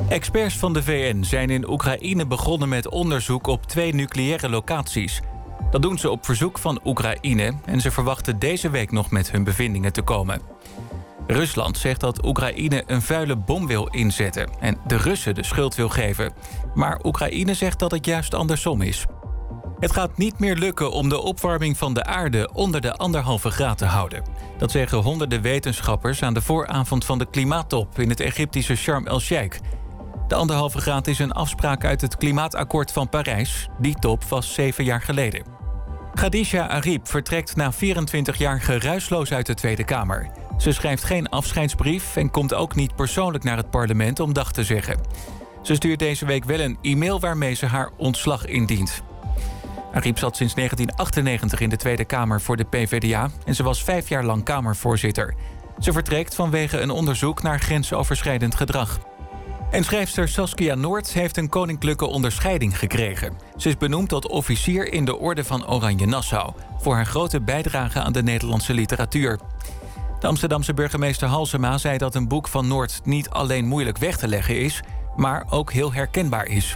[SPEAKER 1] Experts van de VN zijn in Oekraïne begonnen met onderzoek op twee nucleaire locaties. Dat doen ze op verzoek van Oekraïne en ze verwachten deze week nog met hun bevindingen te komen. Rusland zegt dat Oekraïne een vuile bom wil inzetten en de Russen de schuld wil geven. Maar Oekraïne zegt dat het juist andersom is. Het gaat niet meer lukken om de opwarming van de aarde onder de anderhalve graad te houden. Dat zeggen honderden wetenschappers aan de vooravond van de klimaattop in het Egyptische Sharm el-Sheikh. De anderhalve graad is een afspraak uit het klimaatakkoord van Parijs. Die top was zeven jaar geleden. Khadija Arib vertrekt na 24 jaar geruisloos uit de Tweede Kamer. Ze schrijft geen afscheidsbrief en komt ook niet persoonlijk naar het parlement om dag te zeggen. Ze stuurt deze week wel een e-mail waarmee ze haar ontslag indient. Ariep zat sinds 1998 in de Tweede Kamer voor de PvdA en ze was vijf jaar lang Kamervoorzitter. Ze vertrekt vanwege een onderzoek naar grensoverschrijdend gedrag. En schrijfster Saskia Noord heeft een koninklijke onderscheiding gekregen. Ze is benoemd tot officier in de Orde van Oranje Nassau voor haar grote bijdrage aan de Nederlandse literatuur. De Amsterdamse burgemeester Halsema zei dat een boek van Noord niet alleen moeilijk weg te leggen is, maar ook heel herkenbaar is.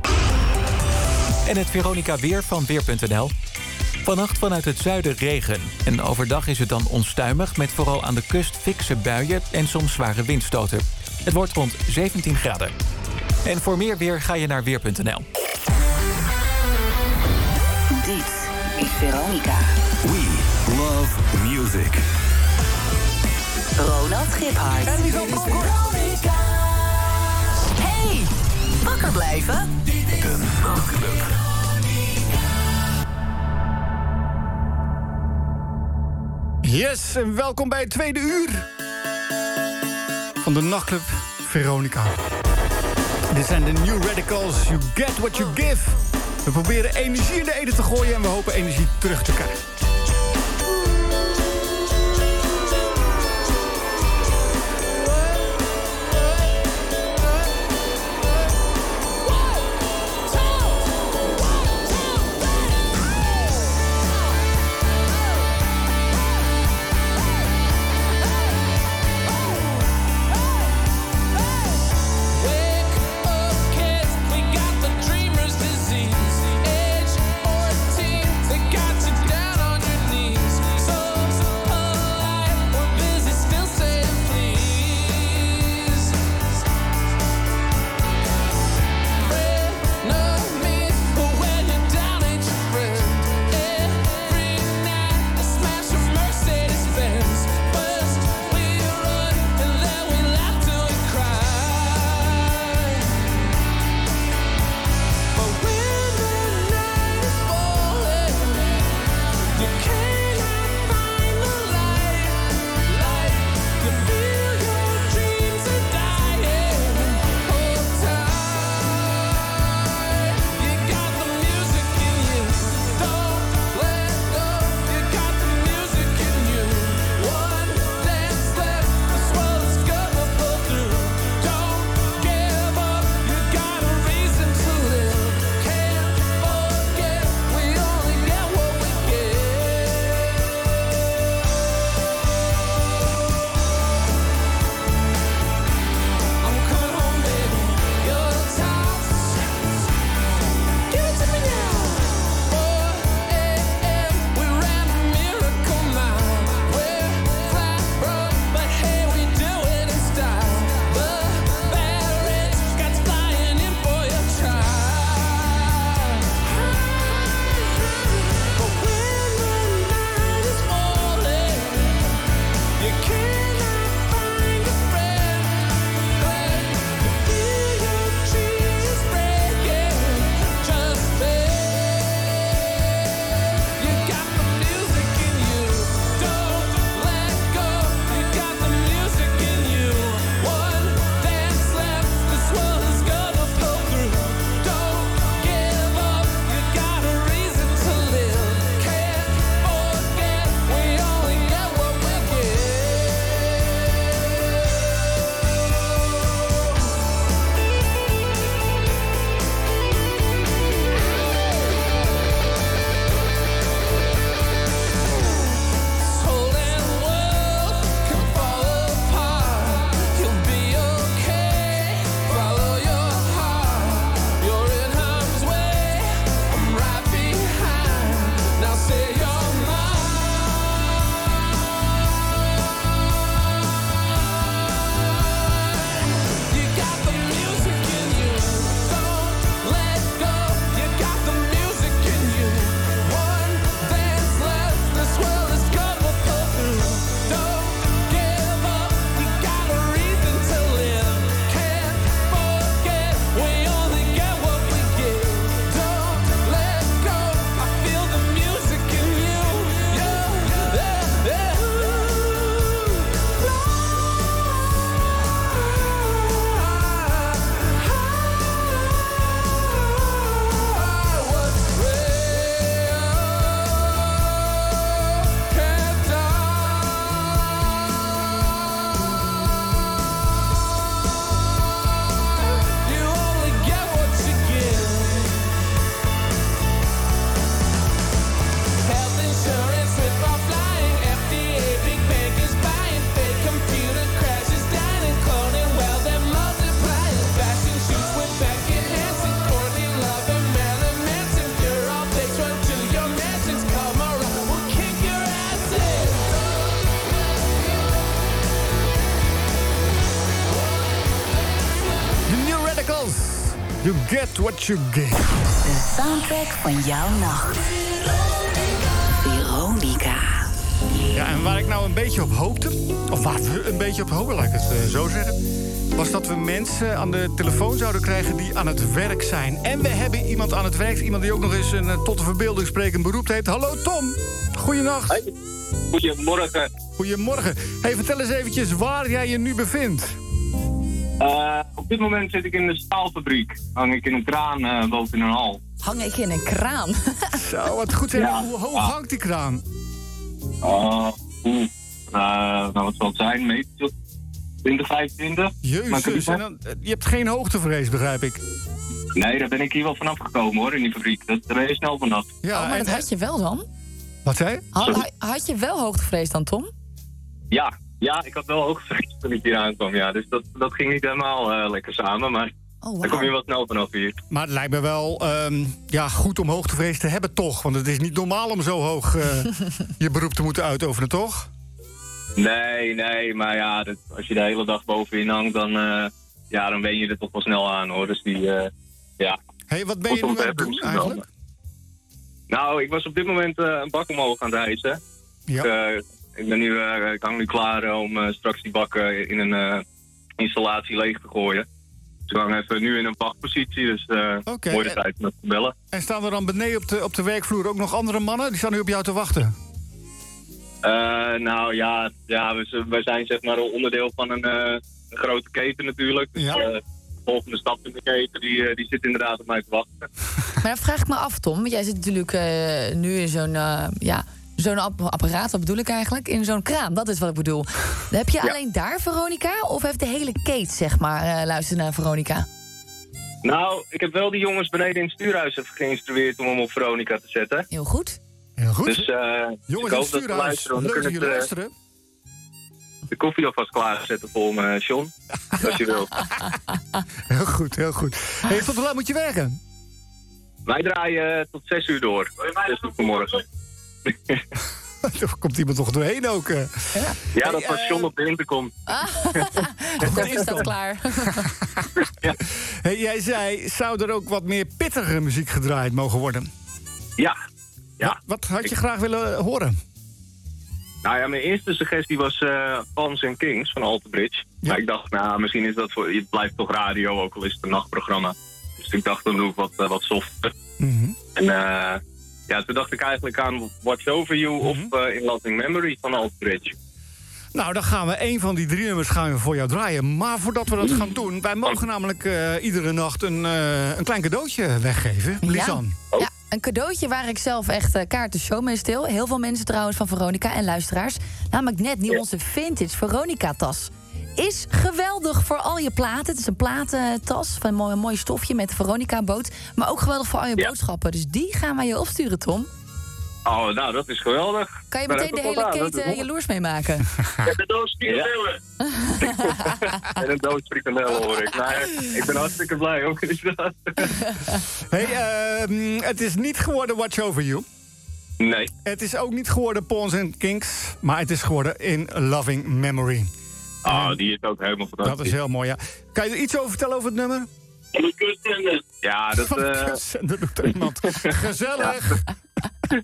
[SPEAKER 1] En het Veronica Weer van Weer.nl. Vannacht vanuit het zuiden regen. En overdag is het dan onstuimig met vooral aan de kust fikse buien en soms zware windstoten. Het wordt rond 17 graden. En voor meer weer ga je naar Weer.nl.
[SPEAKER 2] Dit is Veronica.
[SPEAKER 3] We love music.
[SPEAKER 2] Ronald Giphart. En Veronica. Hey, wakker blijven?
[SPEAKER 3] De Nachtclub.
[SPEAKER 5] Yes, en welkom bij het tweede uur van de nachtclub Veronica. Dit zijn de New Radicals. You get what you give. We proberen energie in de eten te gooien en we hopen energie terug te krijgen.
[SPEAKER 13] You
[SPEAKER 5] get what you get.
[SPEAKER 2] De soundtrack van jouw nacht. Veronica.
[SPEAKER 5] Ja, en waar ik nou een beetje op hoopte, of waar we een beetje op hopen, laat ik het eh, zo zeggen, was dat we mensen aan de telefoon zouden krijgen die aan het werk zijn. En we hebben iemand aan het werk, iemand die ook nog eens een eh, tot de verbeelding sprekend beroep heeft. Hallo Tom, goeienacht.
[SPEAKER 16] Goedemorgen.
[SPEAKER 5] Goedemorgen. Hey, vertel eens eventjes waar jij je nu bevindt.
[SPEAKER 16] Op dit moment zit ik in de staalfabriek. Hang ik in een kraan eh, boven in een hal.
[SPEAKER 8] Hang ik in een kraan? [laughs]
[SPEAKER 5] Zo, wat goed.
[SPEAKER 16] Ja.
[SPEAKER 5] Hoe hoog
[SPEAKER 16] Ja.
[SPEAKER 5] hangt die kraan?
[SPEAKER 16] Oh, oeh. Eh, nou, wat zal het zijn? Meter 20, 25? Maar ik heb
[SPEAKER 5] Jezus, en dan, eh, je hebt geen hoogtevrees, begrijp ik.
[SPEAKER 16] Nee, daar ben ik hier wel vanaf gekomen hoor, in die fabriek. Dat daar ben je snel vanaf.
[SPEAKER 5] Ja,
[SPEAKER 8] oh, maar dat had je wel dan?
[SPEAKER 5] Wat zei
[SPEAKER 8] had je wel hoogtevrees dan, Tom?
[SPEAKER 16] Ja, ja, ik had wel hoogtevrees toen ik hier aankwam. Ja, dus dat, dat ging niet helemaal eh, lekker samen, maar
[SPEAKER 8] Oh,
[SPEAKER 16] daar kom je wel snel vanaf hier.
[SPEAKER 5] Maar het lijkt me wel ehm, ja, goed om hoogtevrees te hebben, toch? Want het is niet normaal om zo hoog eh, [laughs] je beroep te moeten uitoefenen, toch?
[SPEAKER 16] Nee, nee, maar ja, dat, als je de hele dag bovenin hangt, dan, eh, ja, dan wen je er toch wel snel aan hoor. Dus die, eh, ja.
[SPEAKER 5] hey, wat ben je nu aan het doen eigenlijk?
[SPEAKER 16] Nou, ik was op dit moment eh, een bak omhoog aan het hijsen.
[SPEAKER 5] Ja.
[SPEAKER 16] Ik, ik, ben nu, eh, ik hang nu klaar eh, om eh, straks die bakken in een eh, installatie leeg te gooien. Dus ik hang even nu in een wachtpositie, dus eh
[SPEAKER 5] Oké,
[SPEAKER 16] mooie tijd om te bellen.
[SPEAKER 5] En staan er dan beneden op de, op de werkvloer ook nog andere mannen? Die staan nu op jou te wachten.
[SPEAKER 16] Eh, nou ja, ja we, zijn zeg maar een onderdeel van een, eh, een grote keten natuurlijk. Dus,
[SPEAKER 5] Ja.
[SPEAKER 16] eh, de volgende stap in de keten, die, eh, die zit inderdaad op mij te wachten.
[SPEAKER 8] Maar dan vraag ik me af, Tom. Want jij zit natuurlijk eh, nu in zo'n eh, ja, zo'n app- apparaat. Wat bedoel ik eigenlijk? In zo'n kraan, dat is wat ik bedoel. Heb je
[SPEAKER 16] Ja.
[SPEAKER 8] alleen daar Veronica? Of heeft de hele kate, zeg maar, eh luisteren naar Veronica?
[SPEAKER 16] Nou, ik heb wel die jongens beneden in het stuurhuis even geïnstrueerd om hem op Veronica te zetten.
[SPEAKER 8] Heel goed.
[SPEAKER 5] Heel goed.
[SPEAKER 16] Dus eh,
[SPEAKER 5] Jongens
[SPEAKER 16] ik
[SPEAKER 5] in
[SPEAKER 16] hoop
[SPEAKER 5] het
[SPEAKER 16] dat luisteren.
[SPEAKER 5] leuk dat jullie
[SPEAKER 16] we
[SPEAKER 5] luisteren.
[SPEAKER 16] de koffie alvast klaarzetten voor me, John. als je wil. [laughs]
[SPEAKER 5] Heel goed, heel goed. Hey, tot hoe laat moet je werken?
[SPEAKER 16] Wij draaien eh, tot 6 uur door. 6 uur vanmorgen. [laughs]
[SPEAKER 5] Er komt iemand toch doorheen ook. eh.
[SPEAKER 16] Ja, dat was John op de intercom.
[SPEAKER 8] De koffie staat klaar. [laughs]
[SPEAKER 5] Hey, jij zei, zou er ook wat meer pittige muziek gedraaid mogen worden?
[SPEAKER 16] Ja. ja.
[SPEAKER 5] Wat, wat had je graag willen horen?
[SPEAKER 16] Nou ja, mijn eerste suggestie was eh Pans and Kings van Alter Bridge. Maar ik dacht, nou, misschien is dat voor... Het blijft toch radio, ook al is het een nachtprogramma. Dus ik dacht, dan doe ik wat, eh, wat softer.
[SPEAKER 5] Mhm.
[SPEAKER 16] En eh, ja, toen dacht ik eigenlijk aan Watch Over You of eh, In Lasting Memory van Alter Bridge.
[SPEAKER 5] Nou, dan gaan we een van die drie nummers gaan we voor jou draaien. Maar voordat we dat gaan doen, wij mogen namelijk eh, iedere nacht een, eh, een klein cadeautje weggeven. Lisan.
[SPEAKER 8] Ja, een cadeautje waar ik zelf echt eh, kaarten show mee stil. Heel veel mensen trouwens van Veronica en luisteraars. Namelijk net nieuw onze vintage Veronica-tas. Is geweldig voor al je platen. Het is een platentas van een mooi, een mooi stofje met Veronica-boot. Maar ook geweldig voor al je boodschappen. Dus die gaan wij je opsturen, Tom.
[SPEAKER 16] Oh, nou, dat is geweldig.
[SPEAKER 8] Kan je meteen de
[SPEAKER 16] heb
[SPEAKER 8] hele
[SPEAKER 16] is
[SPEAKER 8] keten jaloers mee maken? [laughs]
[SPEAKER 16] Met een doos frikandellen. en een doos frikandellen hoor ik. Nou, ja, ik ben hartstikke blij ook. inderdaad. [laughs]
[SPEAKER 5] Hey, ehm, het is niet geworden Watch Over You.
[SPEAKER 16] Nee.
[SPEAKER 5] Het is ook niet geworden Pawns and Kings. Maar het is geworden In Loving Memory.
[SPEAKER 16] Oh, die is ook helemaal fantastisch.
[SPEAKER 5] Dat is heel mooi, ja. Kan je er iets over vertellen over het nummer?
[SPEAKER 16] Ja, dat...
[SPEAKER 5] Van de
[SPEAKER 16] eh,
[SPEAKER 5] doet er iemand. Gezellig. [laughs]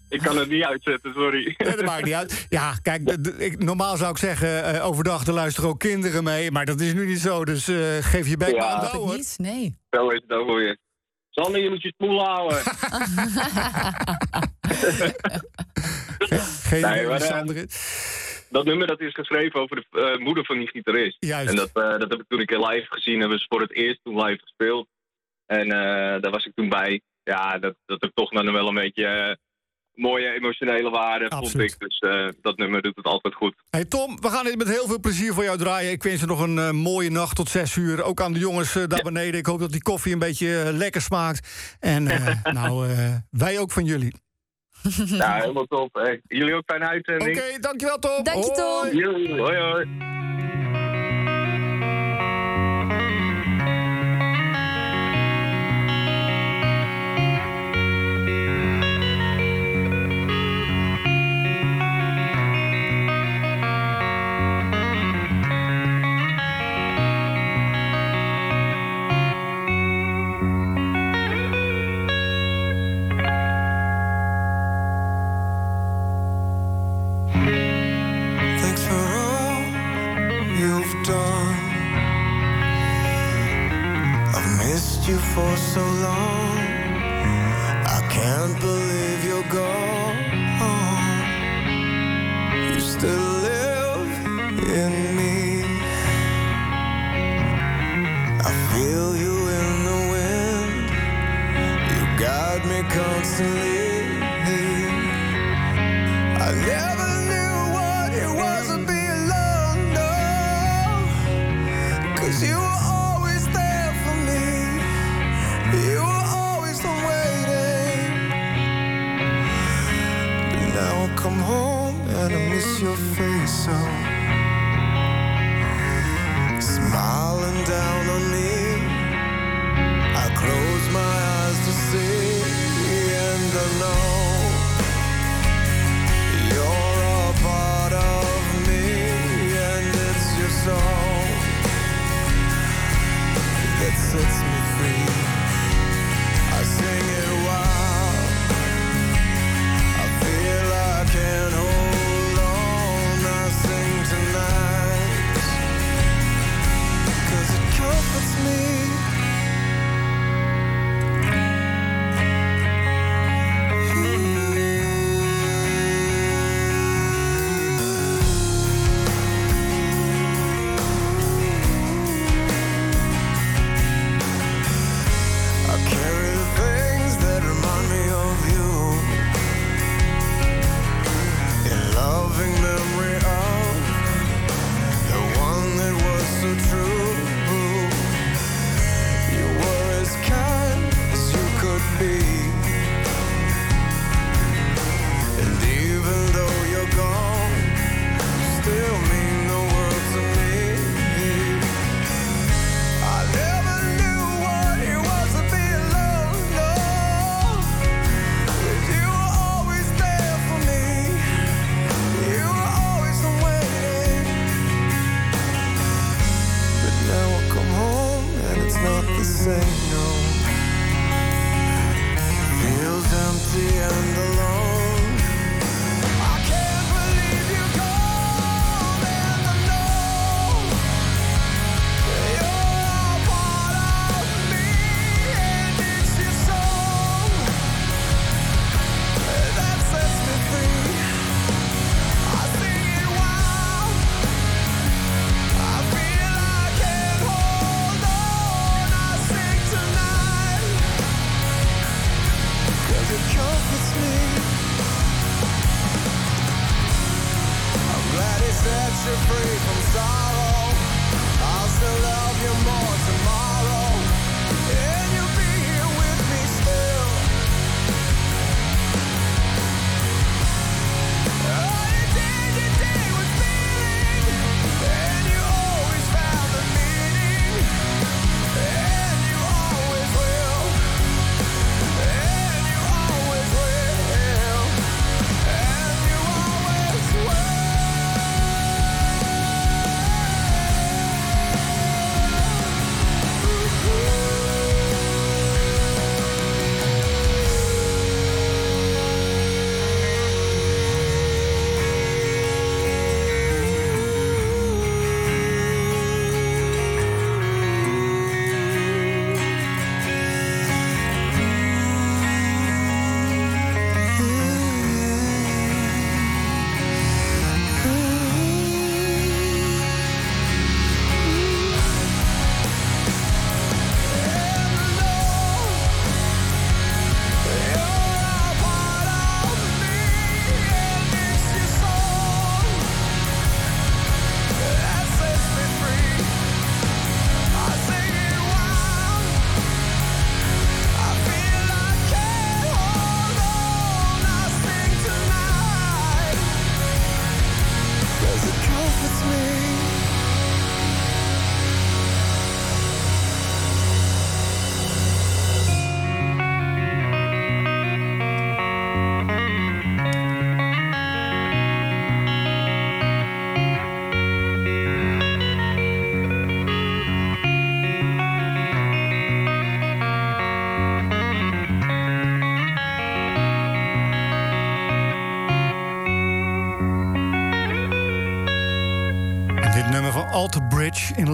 [SPEAKER 16] ik kan het niet uitzetten, sorry.
[SPEAKER 5] Nee, dat maakt niet uit. Ja, kijk, de- de- ik, normaal zou ik zeggen... eh, overdag er luisteren ook kinderen mee. Maar dat is nu niet zo, dus eh, geef je bek
[SPEAKER 16] Ja.
[SPEAKER 5] maar aan
[SPEAKER 16] Dat
[SPEAKER 5] het hoor.
[SPEAKER 8] Niet? Nee.
[SPEAKER 16] Zo is het ook. Sander, je moet je spoel houden. [laughs] [laughs]
[SPEAKER 5] Geen idee Sander.
[SPEAKER 16] Dat nummer dat is geschreven over de eh, moeder van die gitarist.
[SPEAKER 5] Juist.
[SPEAKER 16] En dat, eh, dat heb ik toen ik live gezien. Hebben ze voor het eerst toen live gespeeld. En eh, daar was ik toen bij. Ja, dat, dat heb toch dan wel een beetje mooie emotionele waarde, vond
[SPEAKER 5] Absoluut.
[SPEAKER 16] ik. Dus dat nummer doet het altijd goed.
[SPEAKER 5] Hey Tom, we gaan dit met heel veel plezier voor jou draaien. Ik wens je nog een mooie nacht tot zes uur. Ook aan de jongens daar beneden. Ik hoop dat die koffie een beetje lekker smaakt. En [laughs] nou, wij ook van jullie.
[SPEAKER 16] Ja, helemaal top. Eh, jullie ook fijne uitzending.
[SPEAKER 5] Oké, dankjewel Tom.
[SPEAKER 8] Dank je, Tom.
[SPEAKER 5] Hoi.
[SPEAKER 16] Jullie, hoi hoi.
[SPEAKER 6] for so long. I can't believe you're gone. You still live in me. I feel you in the wind. You guide me constantly. your face up Smiling down on me. I close my eyes to see And I know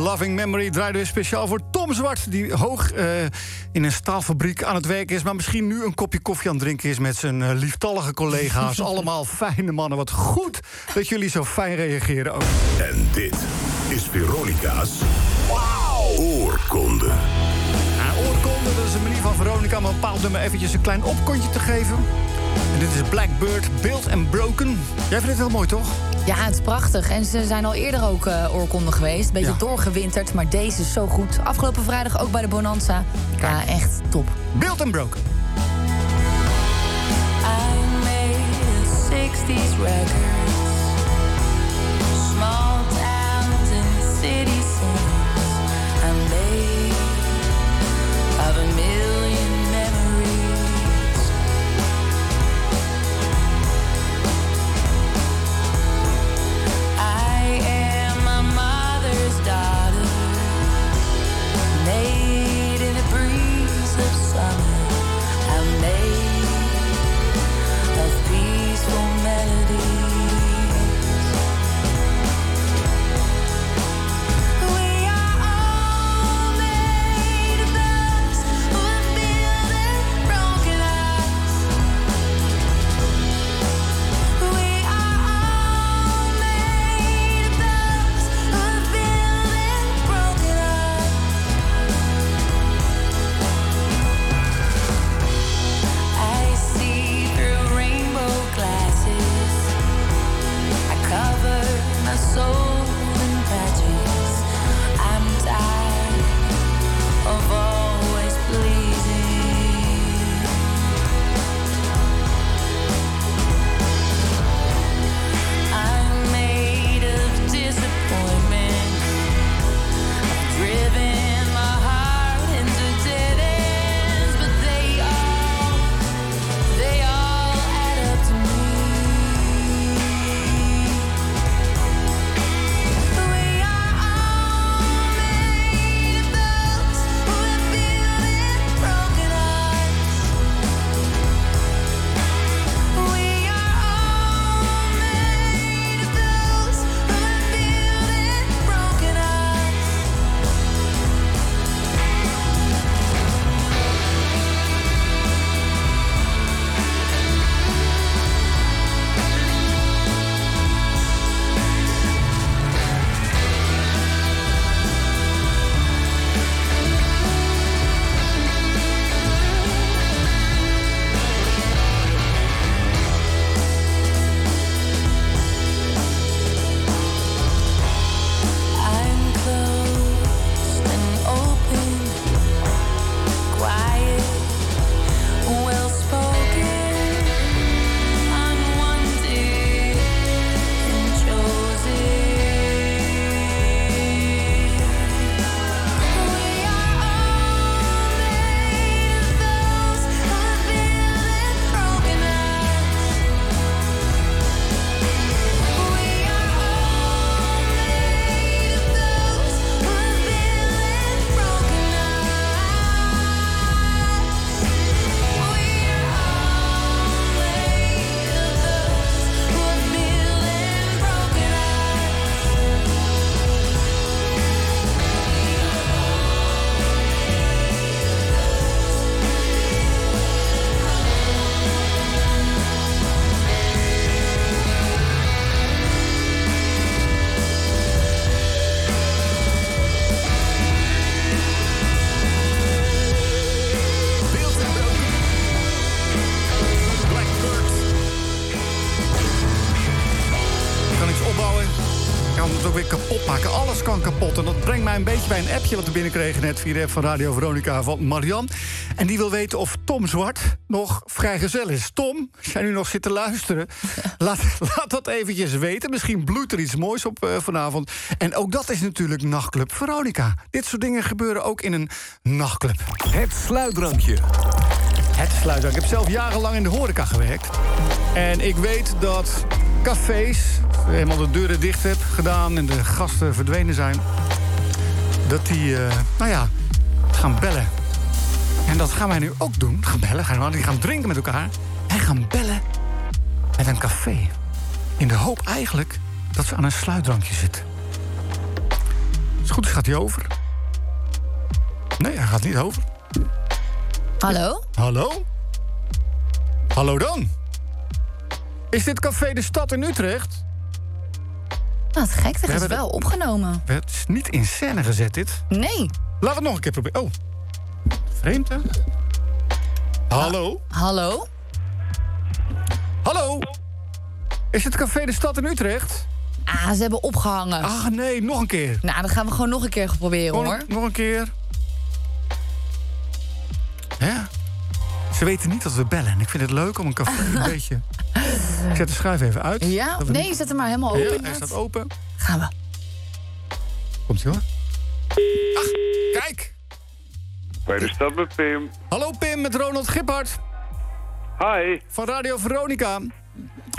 [SPEAKER 6] Loving Memory
[SPEAKER 5] draaiden we speciaal voor Tom Zwart... die hoog eh, in een staalfabriek aan het werk is... maar misschien nu een kopje koffie aan het drinken is... met zijn eh, lieftallige collega's. [laughs] Allemaal fijne mannen. Wat goed dat jullie zo fijn reageren ook.
[SPEAKER 3] En dit is Veronica's oorkonde.
[SPEAKER 5] Ja, oorkonde, dat is een manier van Veronica... om een bepaald nummer eventjes een klein opkontje te geven. En dit is Blackbird, Built and Broken. Jij vindt het heel mooi, toch?
[SPEAKER 8] Ja, het is prachtig. En ze zijn al eerder ook eh oorkonden geweest. Beetje
[SPEAKER 5] Ja.
[SPEAKER 8] doorgewinterd, maar deze is zo goed. Afgelopen vrijdag ook bij de Bonanza. Ja, echt top.
[SPEAKER 5] Built and Broken.
[SPEAKER 12] I made 60s records.
[SPEAKER 5] Een appje wat we binnenkregen net via de app van Radio Veronica van Marian. En die wil weten of Tom Zwart nog vrijgezel is. Tom, als jij nu nog zit te luisteren, [laughs] laat, laat dat eventjes weten. Misschien bloeit er iets moois op eh, vanavond. En ook dat is natuurlijk Nachtclub Veronica. Dit soort dingen gebeuren ook in een nachtclub.
[SPEAKER 3] Het sluitdrankje.
[SPEAKER 5] Het sluitdrank. Ik heb zelf jarenlang in de horeca gewerkt. En ik weet dat cafés, eenmaal de deuren dicht heb gedaan... en de gasten verdwenen zijn... dat die, eh, nou ja, gaan bellen. En dat gaan wij nu ook doen. Gaan bellen, gaan, die gaan drinken met elkaar. En gaan bellen met een café. In de hoop eigenlijk dat ze aan een sluitdrankje zitten. Is goed, gaat hij over? Nee, hij gaat niet over.
[SPEAKER 8] Hallo?
[SPEAKER 5] Hallo? Hallo dan? Is dit café de stad in Utrecht?
[SPEAKER 8] Nou, het gek, dat
[SPEAKER 5] We
[SPEAKER 8] is wel opgenomen.
[SPEAKER 5] Het is niet in scène gezet, dit.
[SPEAKER 8] Nee.
[SPEAKER 5] Laten we het nog een keer proberen. Oh, vreemd, hè? Hallo?
[SPEAKER 8] Hallo?
[SPEAKER 5] Hallo? Is het café de stad in Utrecht?
[SPEAKER 8] Ah, ze hebben opgehangen.
[SPEAKER 5] Ah, nee, nog een keer.
[SPEAKER 8] Nou, dan gaan we gewoon nog een keer proberen, hoor.
[SPEAKER 5] nog- een keer. Ja. Ze weten niet dat we bellen. En ik vind het leuk om een café een [laughs] beetje... Ik zet de schuif even uit.
[SPEAKER 8] Ja? Nee,
[SPEAKER 5] niet-
[SPEAKER 8] zet hem maar helemaal open.
[SPEAKER 5] Ja, hij staat open.
[SPEAKER 8] Gaan we.
[SPEAKER 5] Komt ie hoor. Ach, kijk.
[SPEAKER 17] Bij de stad met Pim.
[SPEAKER 5] Hallo Pim, met Ronald Giphart.
[SPEAKER 17] Hi.
[SPEAKER 5] Van Radio Veronica.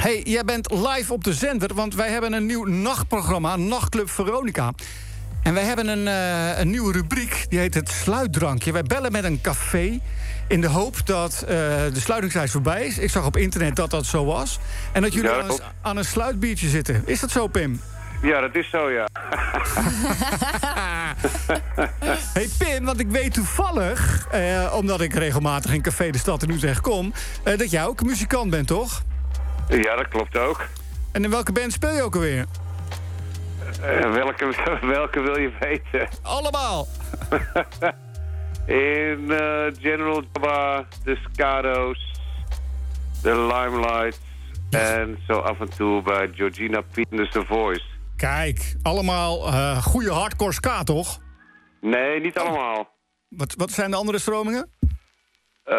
[SPEAKER 5] Hey, jij bent live op de zender, want wij hebben een nieuw nachtprogramma, Nachtclub Veronica. En wij hebben een, eh, een nieuwe rubriek, die heet het Sluitdrankje. Wij bellen met een café in de hoop dat eh, de sluitingstijd voorbij is. Ik zag op internet dat dat zo was. En dat jullie
[SPEAKER 17] Ja,
[SPEAKER 5] aan, een, aan een sluitbiertje zitten. Is dat zo, Pim?
[SPEAKER 17] Ja, dat is zo, ja. [laughs]
[SPEAKER 5] Hey Pim, want ik weet toevallig, eh, omdat ik regelmatig in Café de Stad in Utrecht kom... eh, dat jij ook muzikant bent, toch?
[SPEAKER 17] Ja, dat klopt ook.
[SPEAKER 5] En in welke band speel je ook alweer?
[SPEAKER 17] Welke, [laughs] welke wil je weten?
[SPEAKER 5] Allemaal. [laughs]
[SPEAKER 17] In eh, General Jabba, de Scado's, de Limelight... en zo af en toe bij Georgina Peters The Voice.
[SPEAKER 5] Kijk, allemaal eh goede hardcore ska, toch?
[SPEAKER 17] Nee, niet allemaal.
[SPEAKER 5] Wat, wat zijn de andere stromingen?
[SPEAKER 17] Eh,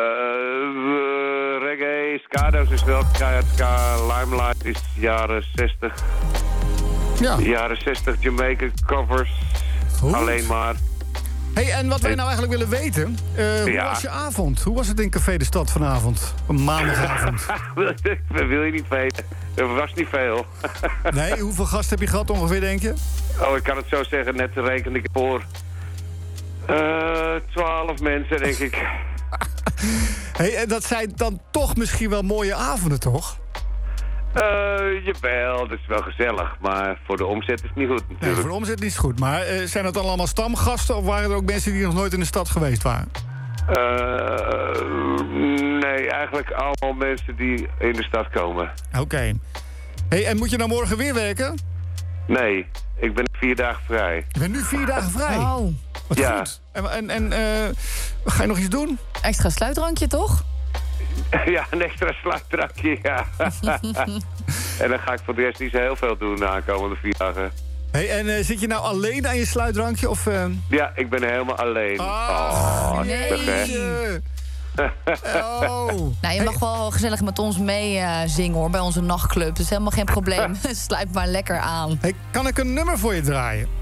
[SPEAKER 17] reggae, Scado's is wel keihard ska. Limelight is jaren 60.
[SPEAKER 5] Ja.
[SPEAKER 17] Jaren 60 Jamaica covers. Alleen maar.
[SPEAKER 5] Hey, en wat wij nou eigenlijk willen weten... eh, hoe
[SPEAKER 17] Ja.
[SPEAKER 5] was je avond? Hoe was het in Café de Stad vanavond? Een maandagavond. [laughs]
[SPEAKER 17] Dat wil je niet weten. Er was niet veel. [laughs]
[SPEAKER 5] nee, hoeveel gasten heb je gehad ongeveer, denk je?
[SPEAKER 17] Oh, ik kan het zo zeggen. Net reken ik voor... eh, twaalf mensen, denk ik. [laughs]
[SPEAKER 5] hey, en dat zijn dan toch misschien wel mooie avonden, toch?
[SPEAKER 17] Eh, jawel, dat is wel gezellig. Maar voor de omzet is het niet goed
[SPEAKER 5] Nee,
[SPEAKER 17] natuurlijk.
[SPEAKER 5] voor de omzet niet goed. Maar eh, zijn dat dan allemaal stamgasten... of waren er ook mensen die nog nooit in de stad geweest waren?
[SPEAKER 17] Eh, nee, eigenlijk allemaal mensen die in de stad komen.
[SPEAKER 5] Oké. Hey, en moet je nou morgen weer werken?
[SPEAKER 17] Nee, ik ben vier dagen vrij.
[SPEAKER 5] Je bent nu vier dagen vrij.
[SPEAKER 8] Oh.
[SPEAKER 5] Wat
[SPEAKER 17] Ja.
[SPEAKER 5] goed. En, en, en ga je nog iets doen?
[SPEAKER 8] Extra sluitdrankje, toch? [laughs]
[SPEAKER 17] ja, een extra sluitdrankje, ja. [laughs] en dan ga ik voor de rest niet zo heel veel doen de aankomende vier dagen.
[SPEAKER 5] Hey, en eh, zit je nou alleen aan je sluitdrankje? Of, eh,
[SPEAKER 17] Ja, ik ben helemaal alleen. oh, spug, hè?
[SPEAKER 5] Oh. [laughs]
[SPEAKER 8] Nou, je mag wel gezellig met ons mee eh, zingen hoor, bij onze nachtclub. Dat is helemaal geen probleem. Sluit maar lekker aan.
[SPEAKER 5] Hey, kan ik een nummer voor je draaien?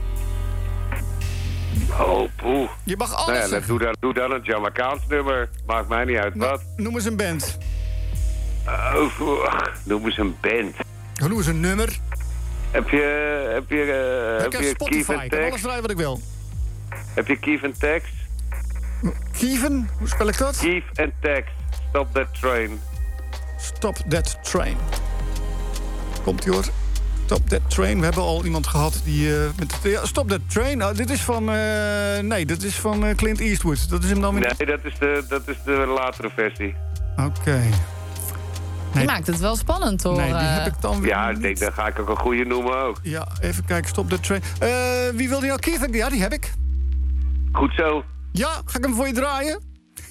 [SPEAKER 17] Oh, poeh.
[SPEAKER 5] Je mag alles
[SPEAKER 17] Nou ja, doe, dan, doe dan het Jamaicaans nummer. Maakt mij niet uit wat.
[SPEAKER 5] Noem eens een band.
[SPEAKER 17] Oh, noem eens een band.
[SPEAKER 5] Noem eens een nummer.
[SPEAKER 17] Heb je, heb je,
[SPEAKER 5] ik
[SPEAKER 17] heb
[SPEAKER 5] heb
[SPEAKER 17] je
[SPEAKER 5] Spotify. Ik kan alles draaien wat ik wil.
[SPEAKER 17] Heb je Keef en Tex?
[SPEAKER 5] Kieven? Hoe spel ik dat?
[SPEAKER 17] Keef en Tex. Stop that train.
[SPEAKER 5] Stop that train. Komt ie hoor. Stop that train. We hebben al iemand gehad die... eh, met ja, stop that train. Oh, dit is van... eh, nee, dit is van eh, Clint Eastwood. Dat is hem dan weer...
[SPEAKER 17] Nee, dat is de, dat is de latere versie.
[SPEAKER 5] Oké.
[SPEAKER 8] Je maakt het wel spannend hoor.
[SPEAKER 5] Nee, die heb ik dan weer
[SPEAKER 17] Ja, ik denk, dan ga ik ook een goede noemen ook.
[SPEAKER 5] Ja, even kijken. Stop that train. Eh, wie wil die nou? Keith? Ja, die heb ik.
[SPEAKER 17] Goed zo.
[SPEAKER 5] Ja, ga ik hem voor je draaien?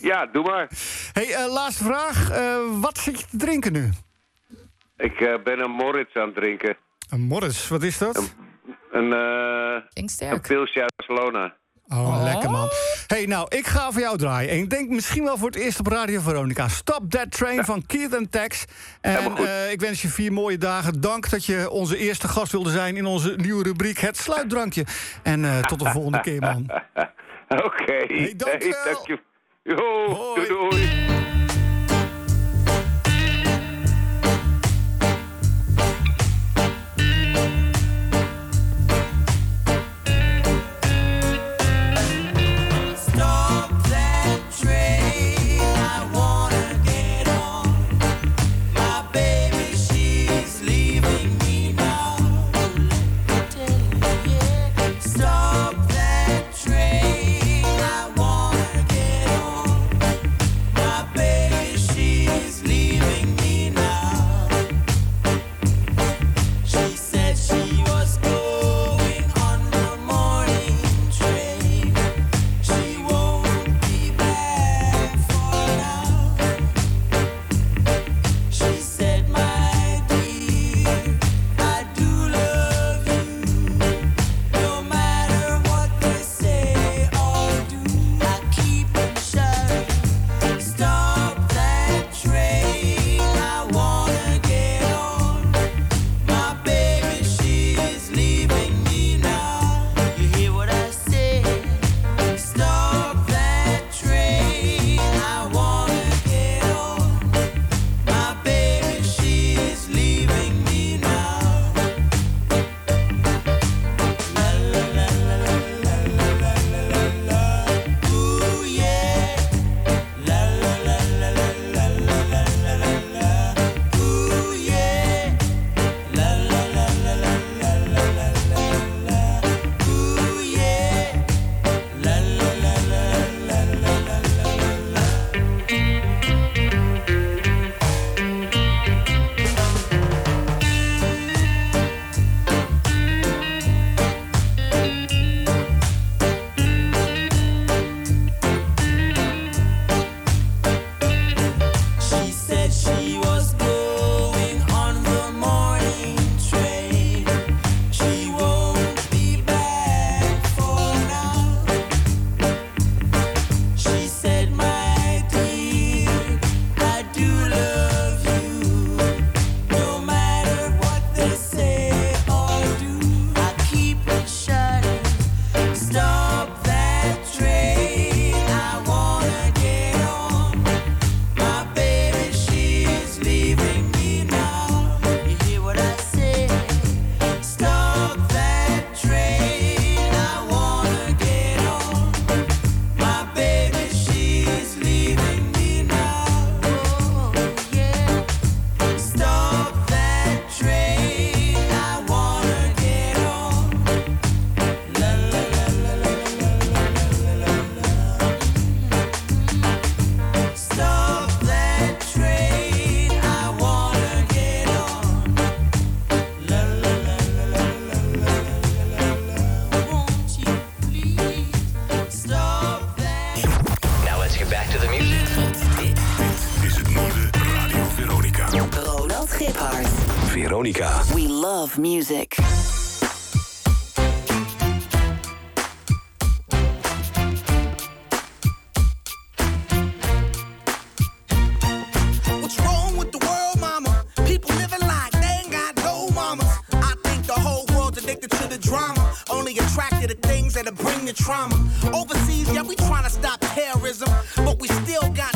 [SPEAKER 17] Ja, doe maar.
[SPEAKER 5] hey, eh, laatste vraag. Eh, wat zit je te drinken nu?
[SPEAKER 17] Ik eh, ben een Moritz aan het drinken.
[SPEAKER 5] Een Morris, wat is dat?
[SPEAKER 17] Een, eh een pilsje uit Barcelona.
[SPEAKER 5] Oh, lekker man. hey, nou, ik ga voor jou draaien. En ik denk misschien wel voor het eerst op Radio Veronica. Stop That Train van Keith en Tex. En eh, ik wens je vier mooie dagen. Dank dat je onze eerste gast wilde zijn in onze nieuwe rubriek Het Sluitdrankje. En eh, tot de volgende keer, man. [laughs]
[SPEAKER 17] Oké.
[SPEAKER 5] Hey, dankjewel.
[SPEAKER 17] Hey, dank je. Jo, doei doei.
[SPEAKER 18] To the drama. Only attracted the things that'll bring the trauma. Overseas, yeah, we trying to stop terrorism. But we still got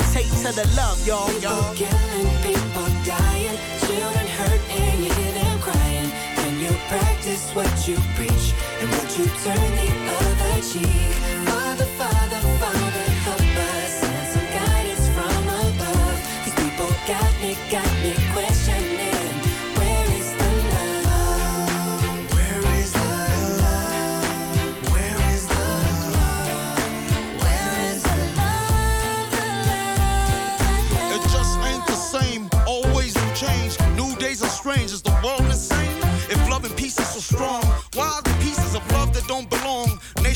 [SPEAKER 18] to the love, y'all, y'all.
[SPEAKER 15] Killing people dying, children hurt, and you hear them crying. You practice what you preach, and would you turn the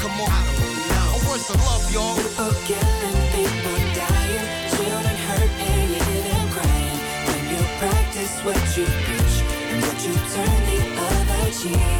[SPEAKER 19] Come on. I don't know. Love, y'all?
[SPEAKER 15] People dying, children hurt, and hear them crying. When you practice what you preach, and would you turn the other cheek?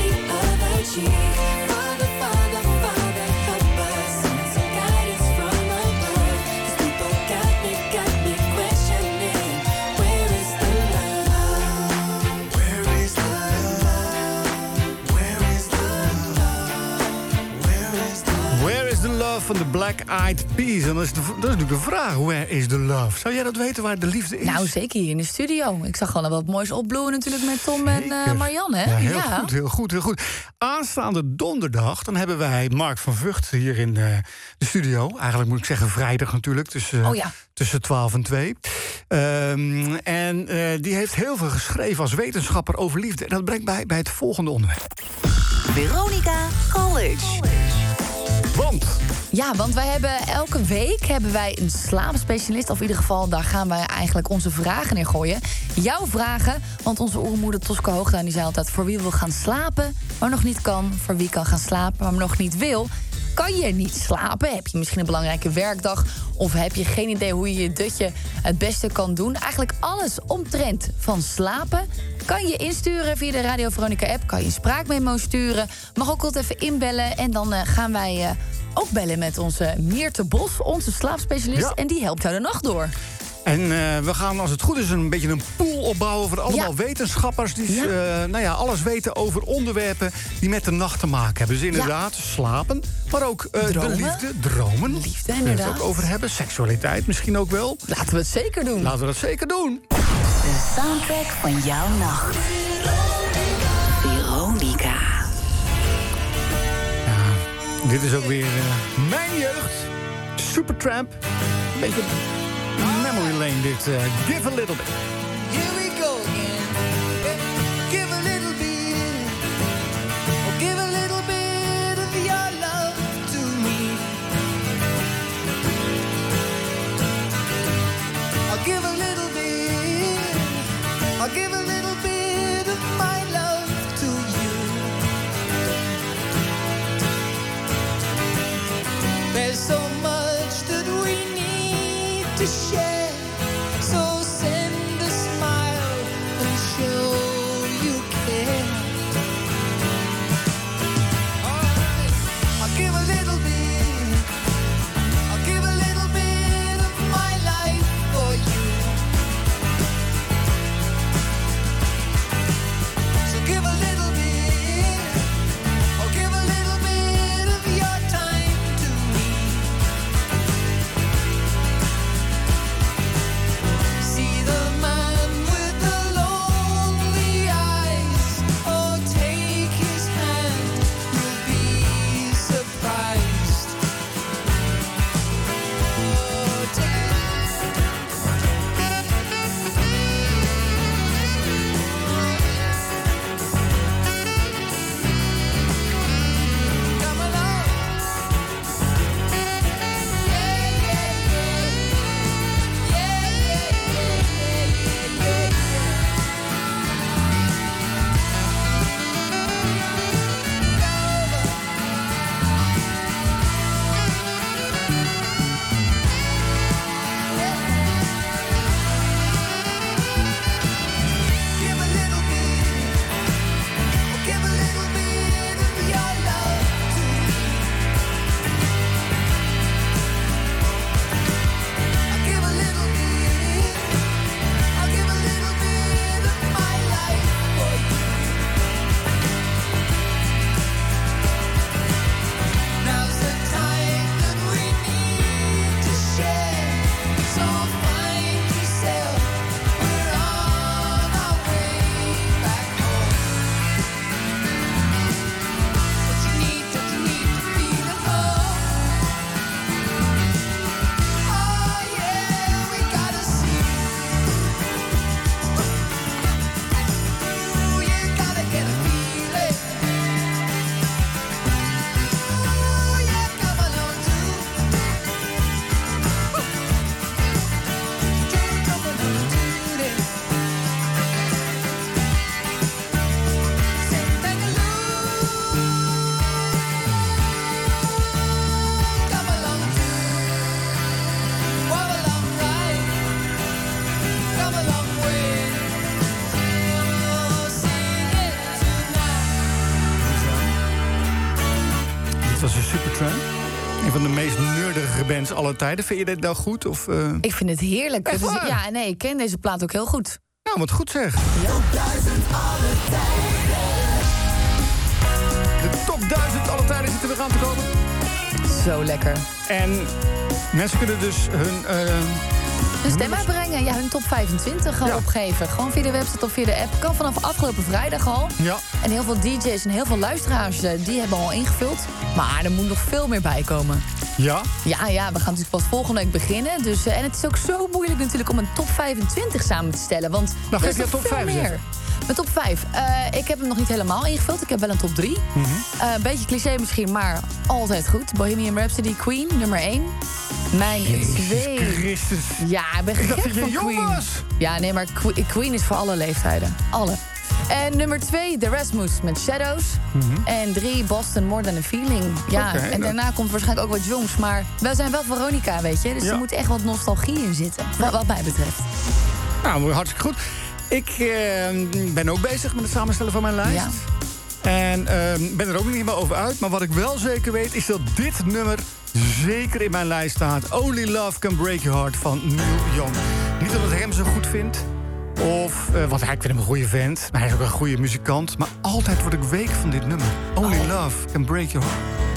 [SPEAKER 15] the
[SPEAKER 5] van de Black Eyed Peas? En dat is, de, dat is natuurlijk de vraag. Where is the love? Zou jij dat weten waar de liefde is?
[SPEAKER 8] Nou, zeker hier in de studio. Ik zag gewoon wat moois opbloeien natuurlijk met Tom en eh, Marianne. Hè?
[SPEAKER 5] Ja, heel goed, heel goed, heel goed. Aanstaande donderdag, dan hebben wij Mark van Vught hier in eh, de studio. Eigenlijk moet ik zeggen vrijdag natuurlijk, tussen,
[SPEAKER 8] Oh ja.
[SPEAKER 5] tussen 12 en 2. Ehm, en eh, die heeft heel veel geschreven als wetenschapper over liefde. En dat brengt mij bij het volgende onderwerp.
[SPEAKER 2] Veronica College.
[SPEAKER 5] Want?
[SPEAKER 8] Ja, want wij hebben elke week hebben wij een slaapspecialist. Of in ieder geval, daar gaan wij eigenlijk onze vragen in gooien. Jouw vragen, want onze oermoeder Tosca Hoogdaan... die zei altijd voor wie wil gaan slapen, maar nog niet kan. Voor wie kan gaan slapen, maar nog niet wil. Kan je niet slapen? Heb je misschien een belangrijke werkdag? Of heb je geen idee hoe je je dutje het beste kan doen? Eigenlijk alles omtrent van slapen kan je insturen via de Radio Veronica app. Kan je een spraakmemo sturen. Mag ook altijd even inbellen. En dan eh, gaan wij eh, ook bellen met onze Meerte Bos, onze slaapspecialist.
[SPEAKER 5] Ja.
[SPEAKER 8] En die helpt jou de nacht door.
[SPEAKER 5] En eh, we gaan, als het goed is, een beetje een pool opbouwen... voor allemaal wetenschappers die eh, nou ja, alles weten over onderwerpen... die met de nacht te maken hebben. Dus inderdaad, slapen, maar ook eh, de
[SPEAKER 8] Dromen.
[SPEAKER 5] liefde, dromen.
[SPEAKER 8] Liefde,
[SPEAKER 5] Daar we het
[SPEAKER 8] inderdaad.
[SPEAKER 5] ook over hebben. Seksualiteit misschien ook wel.
[SPEAKER 8] Laten we het zeker doen.
[SPEAKER 5] Laten we dat zeker doen.
[SPEAKER 2] De soundtrack van jouw nacht. Veronica.
[SPEAKER 5] Dit is ook weer mijn jeugd. Supertramp. Een beetje memory lane dit. eh, give a little bit.
[SPEAKER 20] Here we go again. Give a little bit. Oh, give a little bit of your love to me. I'll give a little bit. I'll give a
[SPEAKER 5] aller tijden. Vind je dit nou goed? Of, eh?
[SPEAKER 8] Ik vind het heerlijk.
[SPEAKER 5] Echt waar?
[SPEAKER 8] ja, nee, ik ken deze plaat ook heel goed.
[SPEAKER 5] Nou, wat goed zeg. De top 1000 alle tijden zitten er aan te komen.
[SPEAKER 8] Zo lekker.
[SPEAKER 5] En mensen kunnen dus hun... eh,
[SPEAKER 8] Een stem uitbrengen, ja, hun top 25 al opgeven. Gewoon via de website of via de app. Kan vanaf afgelopen vrijdag al.
[SPEAKER 5] Ja.
[SPEAKER 8] En heel veel DJ's en heel veel luisteraars, eh, die hebben al ingevuld. Maar er moet nog veel meer bij komen.
[SPEAKER 5] Ja?
[SPEAKER 8] Ja, ja, we gaan natuurlijk pas volgende week beginnen. Dus, eh, en het is ook zo moeilijk natuurlijk om een top 25 samen te stellen. Want
[SPEAKER 5] Nou, geef
[SPEAKER 8] nog
[SPEAKER 5] top
[SPEAKER 8] veel
[SPEAKER 5] 5
[SPEAKER 8] meer. Mijn top 5. Eh, ik heb hem nog niet helemaal ingevuld. Ik heb wel een top 3.
[SPEAKER 5] Mhm.
[SPEAKER 8] een beetje cliché misschien, maar altijd goed. Bohemian Rhapsody, Queen, nummer 1. Mijn twee.
[SPEAKER 5] Christus.
[SPEAKER 8] Ja, ik ben gek
[SPEAKER 5] je
[SPEAKER 8] van Queen. Ja, nee, maar Que- Queen is voor alle leeftijden. Alle. En nummer twee, The Rasmus met Shadows. Mhm. En drie, Boston More Than A Feeling. Ja, en daarna komt waarschijnlijk ook wat jongs. Maar wij zijn wel Veronica, weet je. Dus er moet echt wat nostalgie in zitten, wat, wat mij betreft.
[SPEAKER 5] Nou, hartstikke goed. Ik eh, ben ook bezig met het samenstellen van mijn lijst. En eh, ben er ook niet helemaal over uit. Maar wat ik wel zeker weet, is dat dit nummer zeker in mijn lijst staat. Only Love Can Break Your Heart van Neil Young. Niet dat ik hem zo goed vind... Of, uh, want ik vind hem een goede vent. Maar hij is ook een goede muzikant. Maar altijd word ik week van dit nummer. Only
[SPEAKER 20] oh. love can break your heart.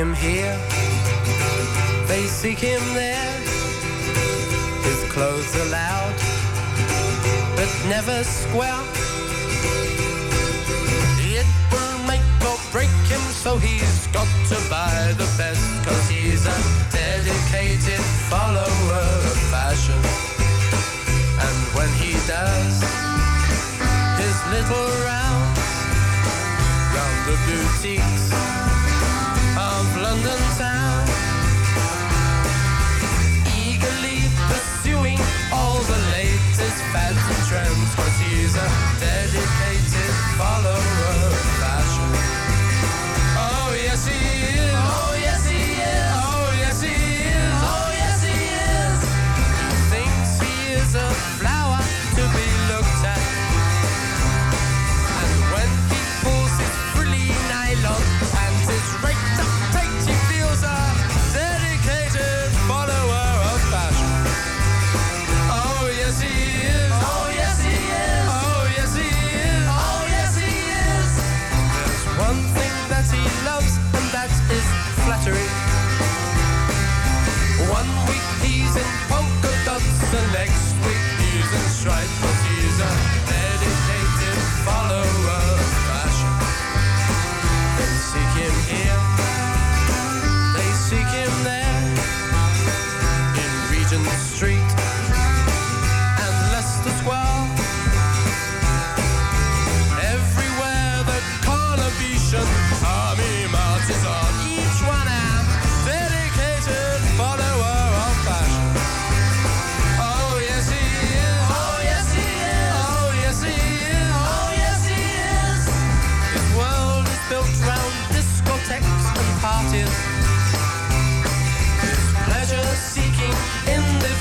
[SPEAKER 20] him
[SPEAKER 6] here, they seek him there. His clothes are loud, but never square.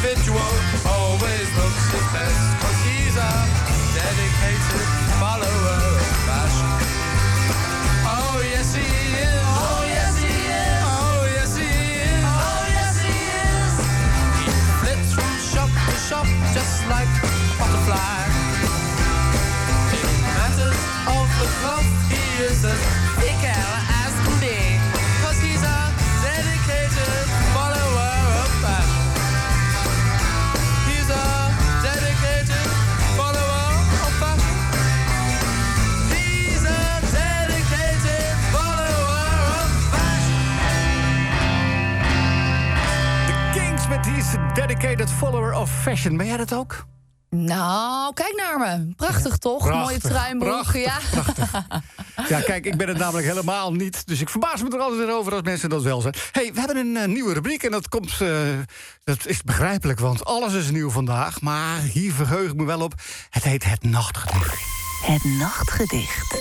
[SPEAKER 6] habitual. Fashion.
[SPEAKER 5] Ben jij dat ook?
[SPEAKER 8] Nou, kijk naar me. Prachtig toch?
[SPEAKER 5] Prachtig,
[SPEAKER 8] Mooie truimbroek.
[SPEAKER 5] prachtig,
[SPEAKER 8] ja. [laughs]
[SPEAKER 5] Ja, kijk, ik ben het namelijk helemaal niet. Dus ik verbaas me er altijd weer over als mensen dat wel zijn. hey, we hebben een eh, nieuwe rubriek en dat komt. eh, dat is begrijpelijk, want alles is nieuw vandaag. Maar hier verheug ik me wel op. Het heet Het Nachtgedicht.
[SPEAKER 2] Het Nachtgedicht.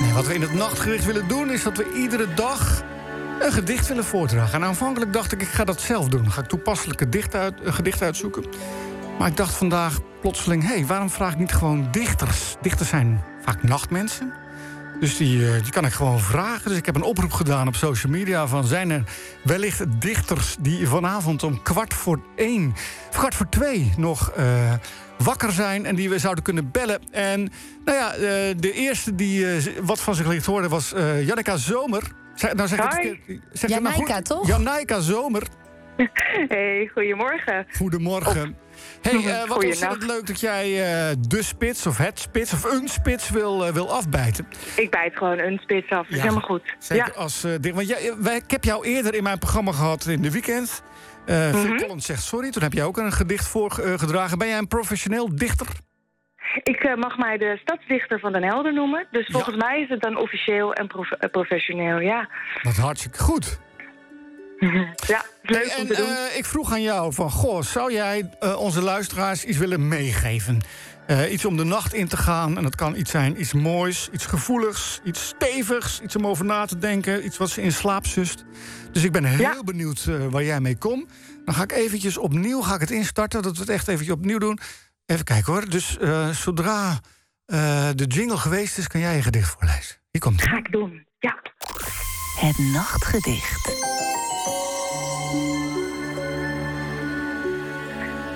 [SPEAKER 5] Nee, wat we in het nachtgedicht willen doen, is dat we iedere dag een gedicht willen voordragen. En aanvankelijk dacht ik, ik ga dat zelf doen. Ga ik toepasselijk een gedicht, uit, een gedicht uitzoeken. Maar ik dacht vandaag plotseling, hé, hey, waarom vraag ik niet gewoon dichters? Dichters zijn vaak nachtmensen. Dus die, eh, die kan ik gewoon vragen. Dus ik heb een oproep gedaan op social media van... zijn er wellicht dichters die vanavond om kwart voor één... of kwart voor twee nog eh, wakker zijn... en die we zouden kunnen bellen. En nou ja, eh, de eerste die eh, wat van zich liet horen was eh Janneka Zomer. Zeg, nou zeg het het nou
[SPEAKER 21] toch?
[SPEAKER 5] Janneka Zomer. [laughs]
[SPEAKER 21] Hey, goedemorgen.
[SPEAKER 5] Goedemorgen. Hey, eh, wat ontzettend leuk dat jij eh, de spits of het spits of een spits wil, eh, wil afbijten.
[SPEAKER 21] Ik bijt gewoon een spits af. Dat is helemaal goed.
[SPEAKER 5] Zeker
[SPEAKER 21] Ja.
[SPEAKER 5] als eh, ding. Want jij, wij, ik heb jou eerder in mijn programma gehad in de weekend. Eh
[SPEAKER 21] Mhm.
[SPEAKER 5] Collins zegt sorry. Toen heb jij ook een gedicht voorgedragen. ben jij een professioneel dichter?
[SPEAKER 21] Ik eh, mag mij de stadsdichter van Den Helder noemen. Dus volgens mij is het dan officieel en prof- eh, professioneel, ja.
[SPEAKER 5] Wat hartstikke goed. [laughs]
[SPEAKER 21] Ja, leuk
[SPEAKER 5] Hey,
[SPEAKER 21] om
[SPEAKER 5] en
[SPEAKER 21] te doen.
[SPEAKER 5] eh, ik vroeg aan jou van, goh, zou jij onze luisteraars iets willen meegeven? Iets om de nacht in te gaan. En dat kan iets zijn, iets moois, iets gevoeligs, iets stevigs, iets om over na te denken, iets wat ze in slaap zust. Dus ik ben heel benieuwd eh, waar jij mee komt. Dan ga ik eventjes opnieuw ga ik het instarten, dat we het echt eventjes opnieuw doen. Even kijken hoor. Dus eh, zodra eh, de jingle geweest is, kan jij je gedicht voorlezen. Hier komt het.
[SPEAKER 21] Ga ik doen, ja.
[SPEAKER 2] Het Nachtgedicht.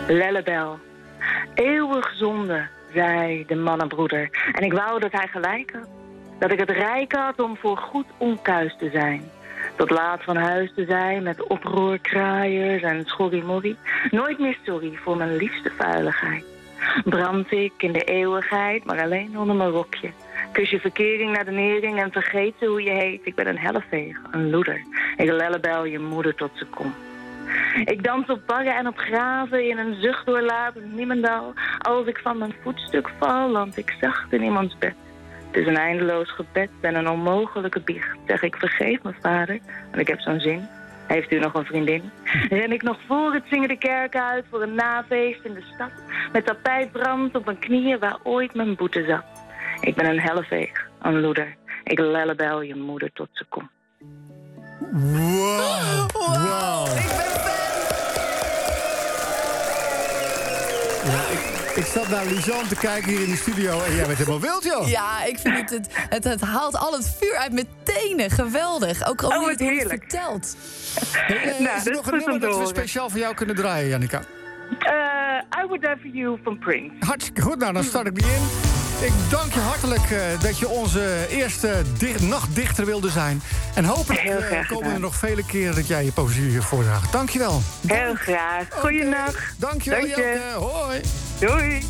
[SPEAKER 21] Lellebel. Eeuwig zonde, zei de mannenbroeder. En ik wou dat hij gelijk had. Dat ik het rijk had om voor goed onkuis te zijn. Tot laat van huis te zijn met oproerkraaiers en schorrimorrie. Nooit meer sorry voor mijn liefste vuiligheid. Brand ik in de eeuwigheid, maar alleen onder mijn rokje. Kus je verkering naar de nering en vergeet ze hoe je heet. Ik ben een helleveeg, een loeder. Ik lellebel je moeder tot ze komt. Ik dans op barren en op graven in een zucht doorlatend niemendal. Als ik van mijn voetstuk val, land ik zacht in iemands bed. Het is een eindeloos gebed en een onmogelijke biecht. Zeg ik vergeef me vader, want ik heb zo'n zin. Heeft u nog een vriendin? Ren ik nog voor het zingen de kerk uit voor een nafeest in de stad. Met tapijtbrand op mijn knieën waar ooit mijn boete zat. Ik ben een helleveeg, een loeder. Ik lellebel je moeder tot ze komt.
[SPEAKER 5] Wow. wow. Ja, ik, ik zat naar Lisanne te kijken hier in de studio en jij bent helemaal wild, joh.
[SPEAKER 8] Ja, ik vind het, het, het, het haalt al het vuur uit mijn tenen. Geweldig. Ook al
[SPEAKER 21] Oh, wat
[SPEAKER 8] het
[SPEAKER 21] heerlijk.
[SPEAKER 8] vertelt. [laughs]
[SPEAKER 5] Eh,
[SPEAKER 21] Nou,
[SPEAKER 5] is er
[SPEAKER 21] is
[SPEAKER 5] nog een nummer dat we
[SPEAKER 21] horen.
[SPEAKER 5] speciaal voor jou kunnen draaien, Jannica?
[SPEAKER 21] Eh, I Would Die For You van Prince.
[SPEAKER 5] Hartstikke goed, nou dan start ik die in. Ik dank je hartelijk eh, dat je onze eerste dicht, nachtdichter wilde zijn. En hopelijk
[SPEAKER 21] Heel
[SPEAKER 5] eh,
[SPEAKER 21] graag
[SPEAKER 5] komen er nog vele keren dat jij je poëzie voordraagt. Dank je wel.
[SPEAKER 21] Heel graag. Goeienacht.
[SPEAKER 5] Dank je wel,
[SPEAKER 21] Dank je.
[SPEAKER 5] Janke. Hoi.
[SPEAKER 21] Doei.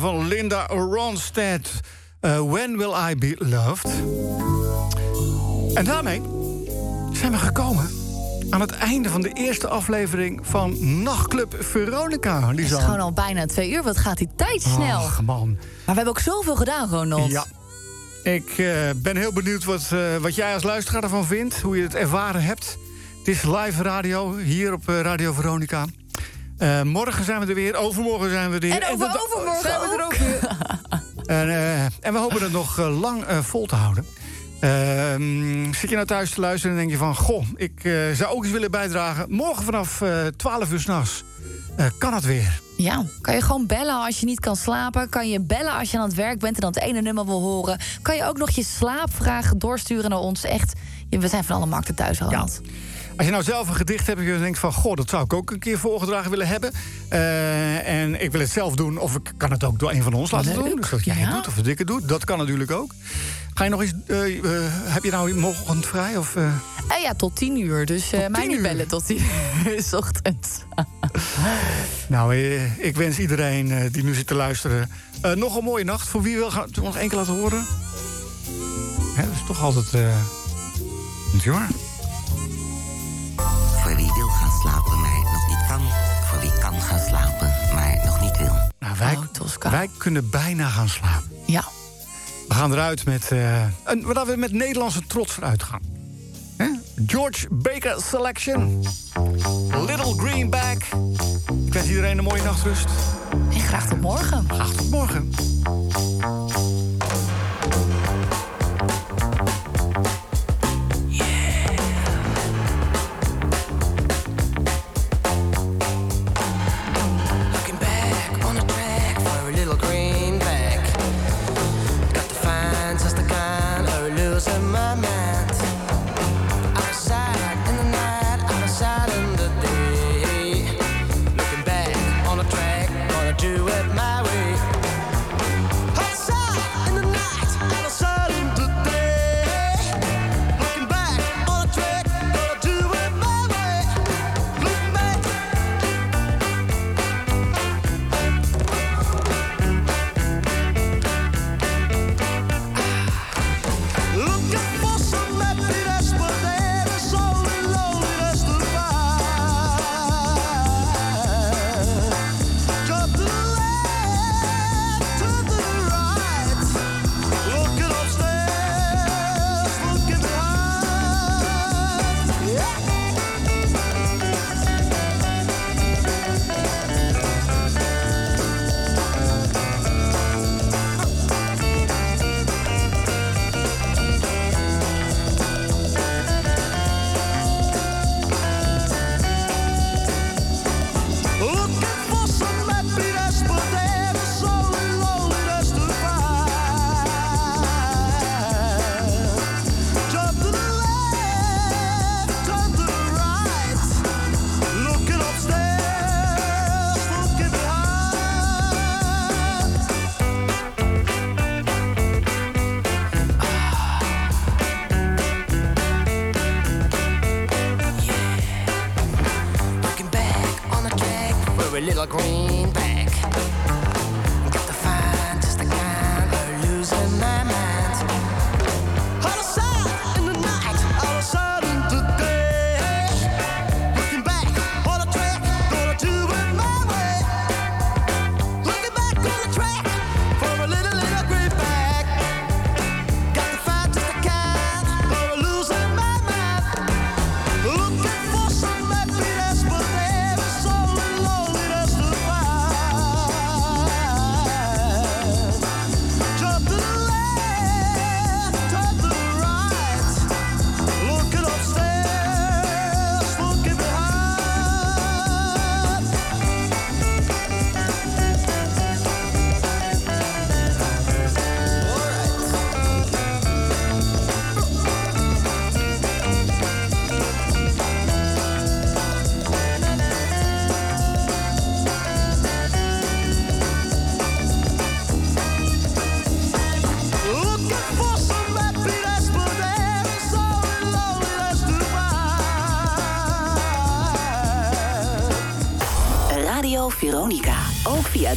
[SPEAKER 5] Nummer van Linda Ronstadt. Eh, When Will I Be Loved? En daarmee zijn we gekomen aan het einde van de eerste aflevering van Nachtclub Veronica.
[SPEAKER 8] Het is gewoon al bijna twee uur. Wat gaat die tijd snel?
[SPEAKER 5] Ach, man.
[SPEAKER 8] Maar we hebben ook zoveel gedaan, Ronald.
[SPEAKER 5] Ja. Ik eh, ben heel benieuwd wat, eh, wat jij als luisteraar ervan vindt. Hoe je het ervaren hebt. Het is live radio hier op Radio Veronica. Eh, morgen zijn we er weer. Overmorgen zijn we er weer.
[SPEAKER 8] En over overmorgen
[SPEAKER 5] zijn we er
[SPEAKER 8] ook.
[SPEAKER 5] weer. [laughs] En, eh, en we hopen het nog eh, lang vol te houden. Ehm, zit je nou thuis te luisteren en denk je van... goh, ik zou ook eens willen bijdragen. Morgen vanaf eh 12 uur s'nachts kan het weer.
[SPEAKER 8] Ja, kan je gewoon bellen als je niet kan slapen? Kan je bellen als je aan het werk bent en dan het ene nummer wil horen? Kan je ook nog je slaapvragen doorsturen naar ons? Echt, we zijn van alle markten thuis, Ronald.
[SPEAKER 5] Als je nou zelf een gedicht hebt en je denkt van... goh, dat zou ik ook een keer voorgedragen willen hebben. eh, en ik wil het zelf doen of ik kan het ook door een van ons laten
[SPEAKER 8] Leuk,
[SPEAKER 5] doen. Dus dat jij
[SPEAKER 8] ja.
[SPEAKER 5] het doet of dat ik het doe. Dat kan natuurlijk ook. Ga je nog eens... eh, eh, heb je nou morgen vrij? Of,
[SPEAKER 8] ja, tot tien uur. Dus eh, mij
[SPEAKER 5] 10
[SPEAKER 8] niet bellen tot tien uur [laughs] s ochtends. [laughs]
[SPEAKER 5] Nou, ik wens iedereen die nu zit te luisteren... nog een mooie nacht. Voor wie wil gaan we nog één keer laten horen? Hè, dat is toch altijd... eh natuurlijk.
[SPEAKER 7] Gaan slapen, maar nog niet wil.
[SPEAKER 5] Nou, wij, wij kunnen bijna gaan slapen.
[SPEAKER 8] Ja.
[SPEAKER 5] We gaan eruit met... eh een, waar we met Nederlandse trots eruit gaan. Hè? George Baker Selection. Little Greenback. Ik wens iedereen een mooie nachtrust.
[SPEAKER 8] En graag tot morgen.
[SPEAKER 5] Graag tot morgen.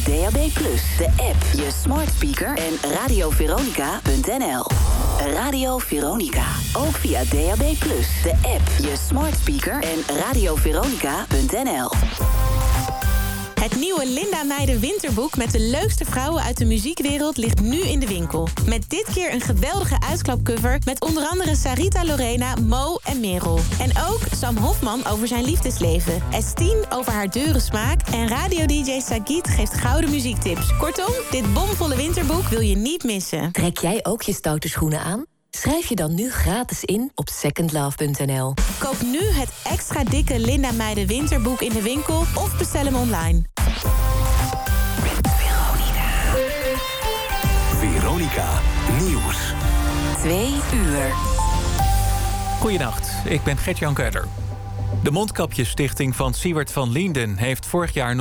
[SPEAKER 2] Via DAB+, de app, je smart speaker en radioveronica.nl. Radio Veronica. Ook via DAB+, de app, je smart speaker en radioveronica.nl.
[SPEAKER 22] Het nieuwe Linda Meijden winterboek met de leukste vrouwen uit de muziekwereld ligt nu in de winkel. Met dit keer een geweldige uitklapcover met onder andere Sarita Lorena, Mo en Merel. En ook Sam Hofman over zijn liefdesleven, Estine over haar dure smaak en radio-dj Sagit geeft gouden muziektips. Kortom, dit bomvolle winterboek wil je niet missen.
[SPEAKER 15] Trek jij ook je stoute schoenen aan? Schrijf je dan nu gratis in op secondlove.nl.
[SPEAKER 22] Koop nu het extra dikke Linda Meijden winterboek in de winkel of bestel hem online.
[SPEAKER 3] Veronica Nieuws.
[SPEAKER 2] Twee uur.
[SPEAKER 1] Goedenacht, ik ben Gert-Jan Keuter. De Mondkapjesstichting van Siewert van Lienden heeft vorig jaar nog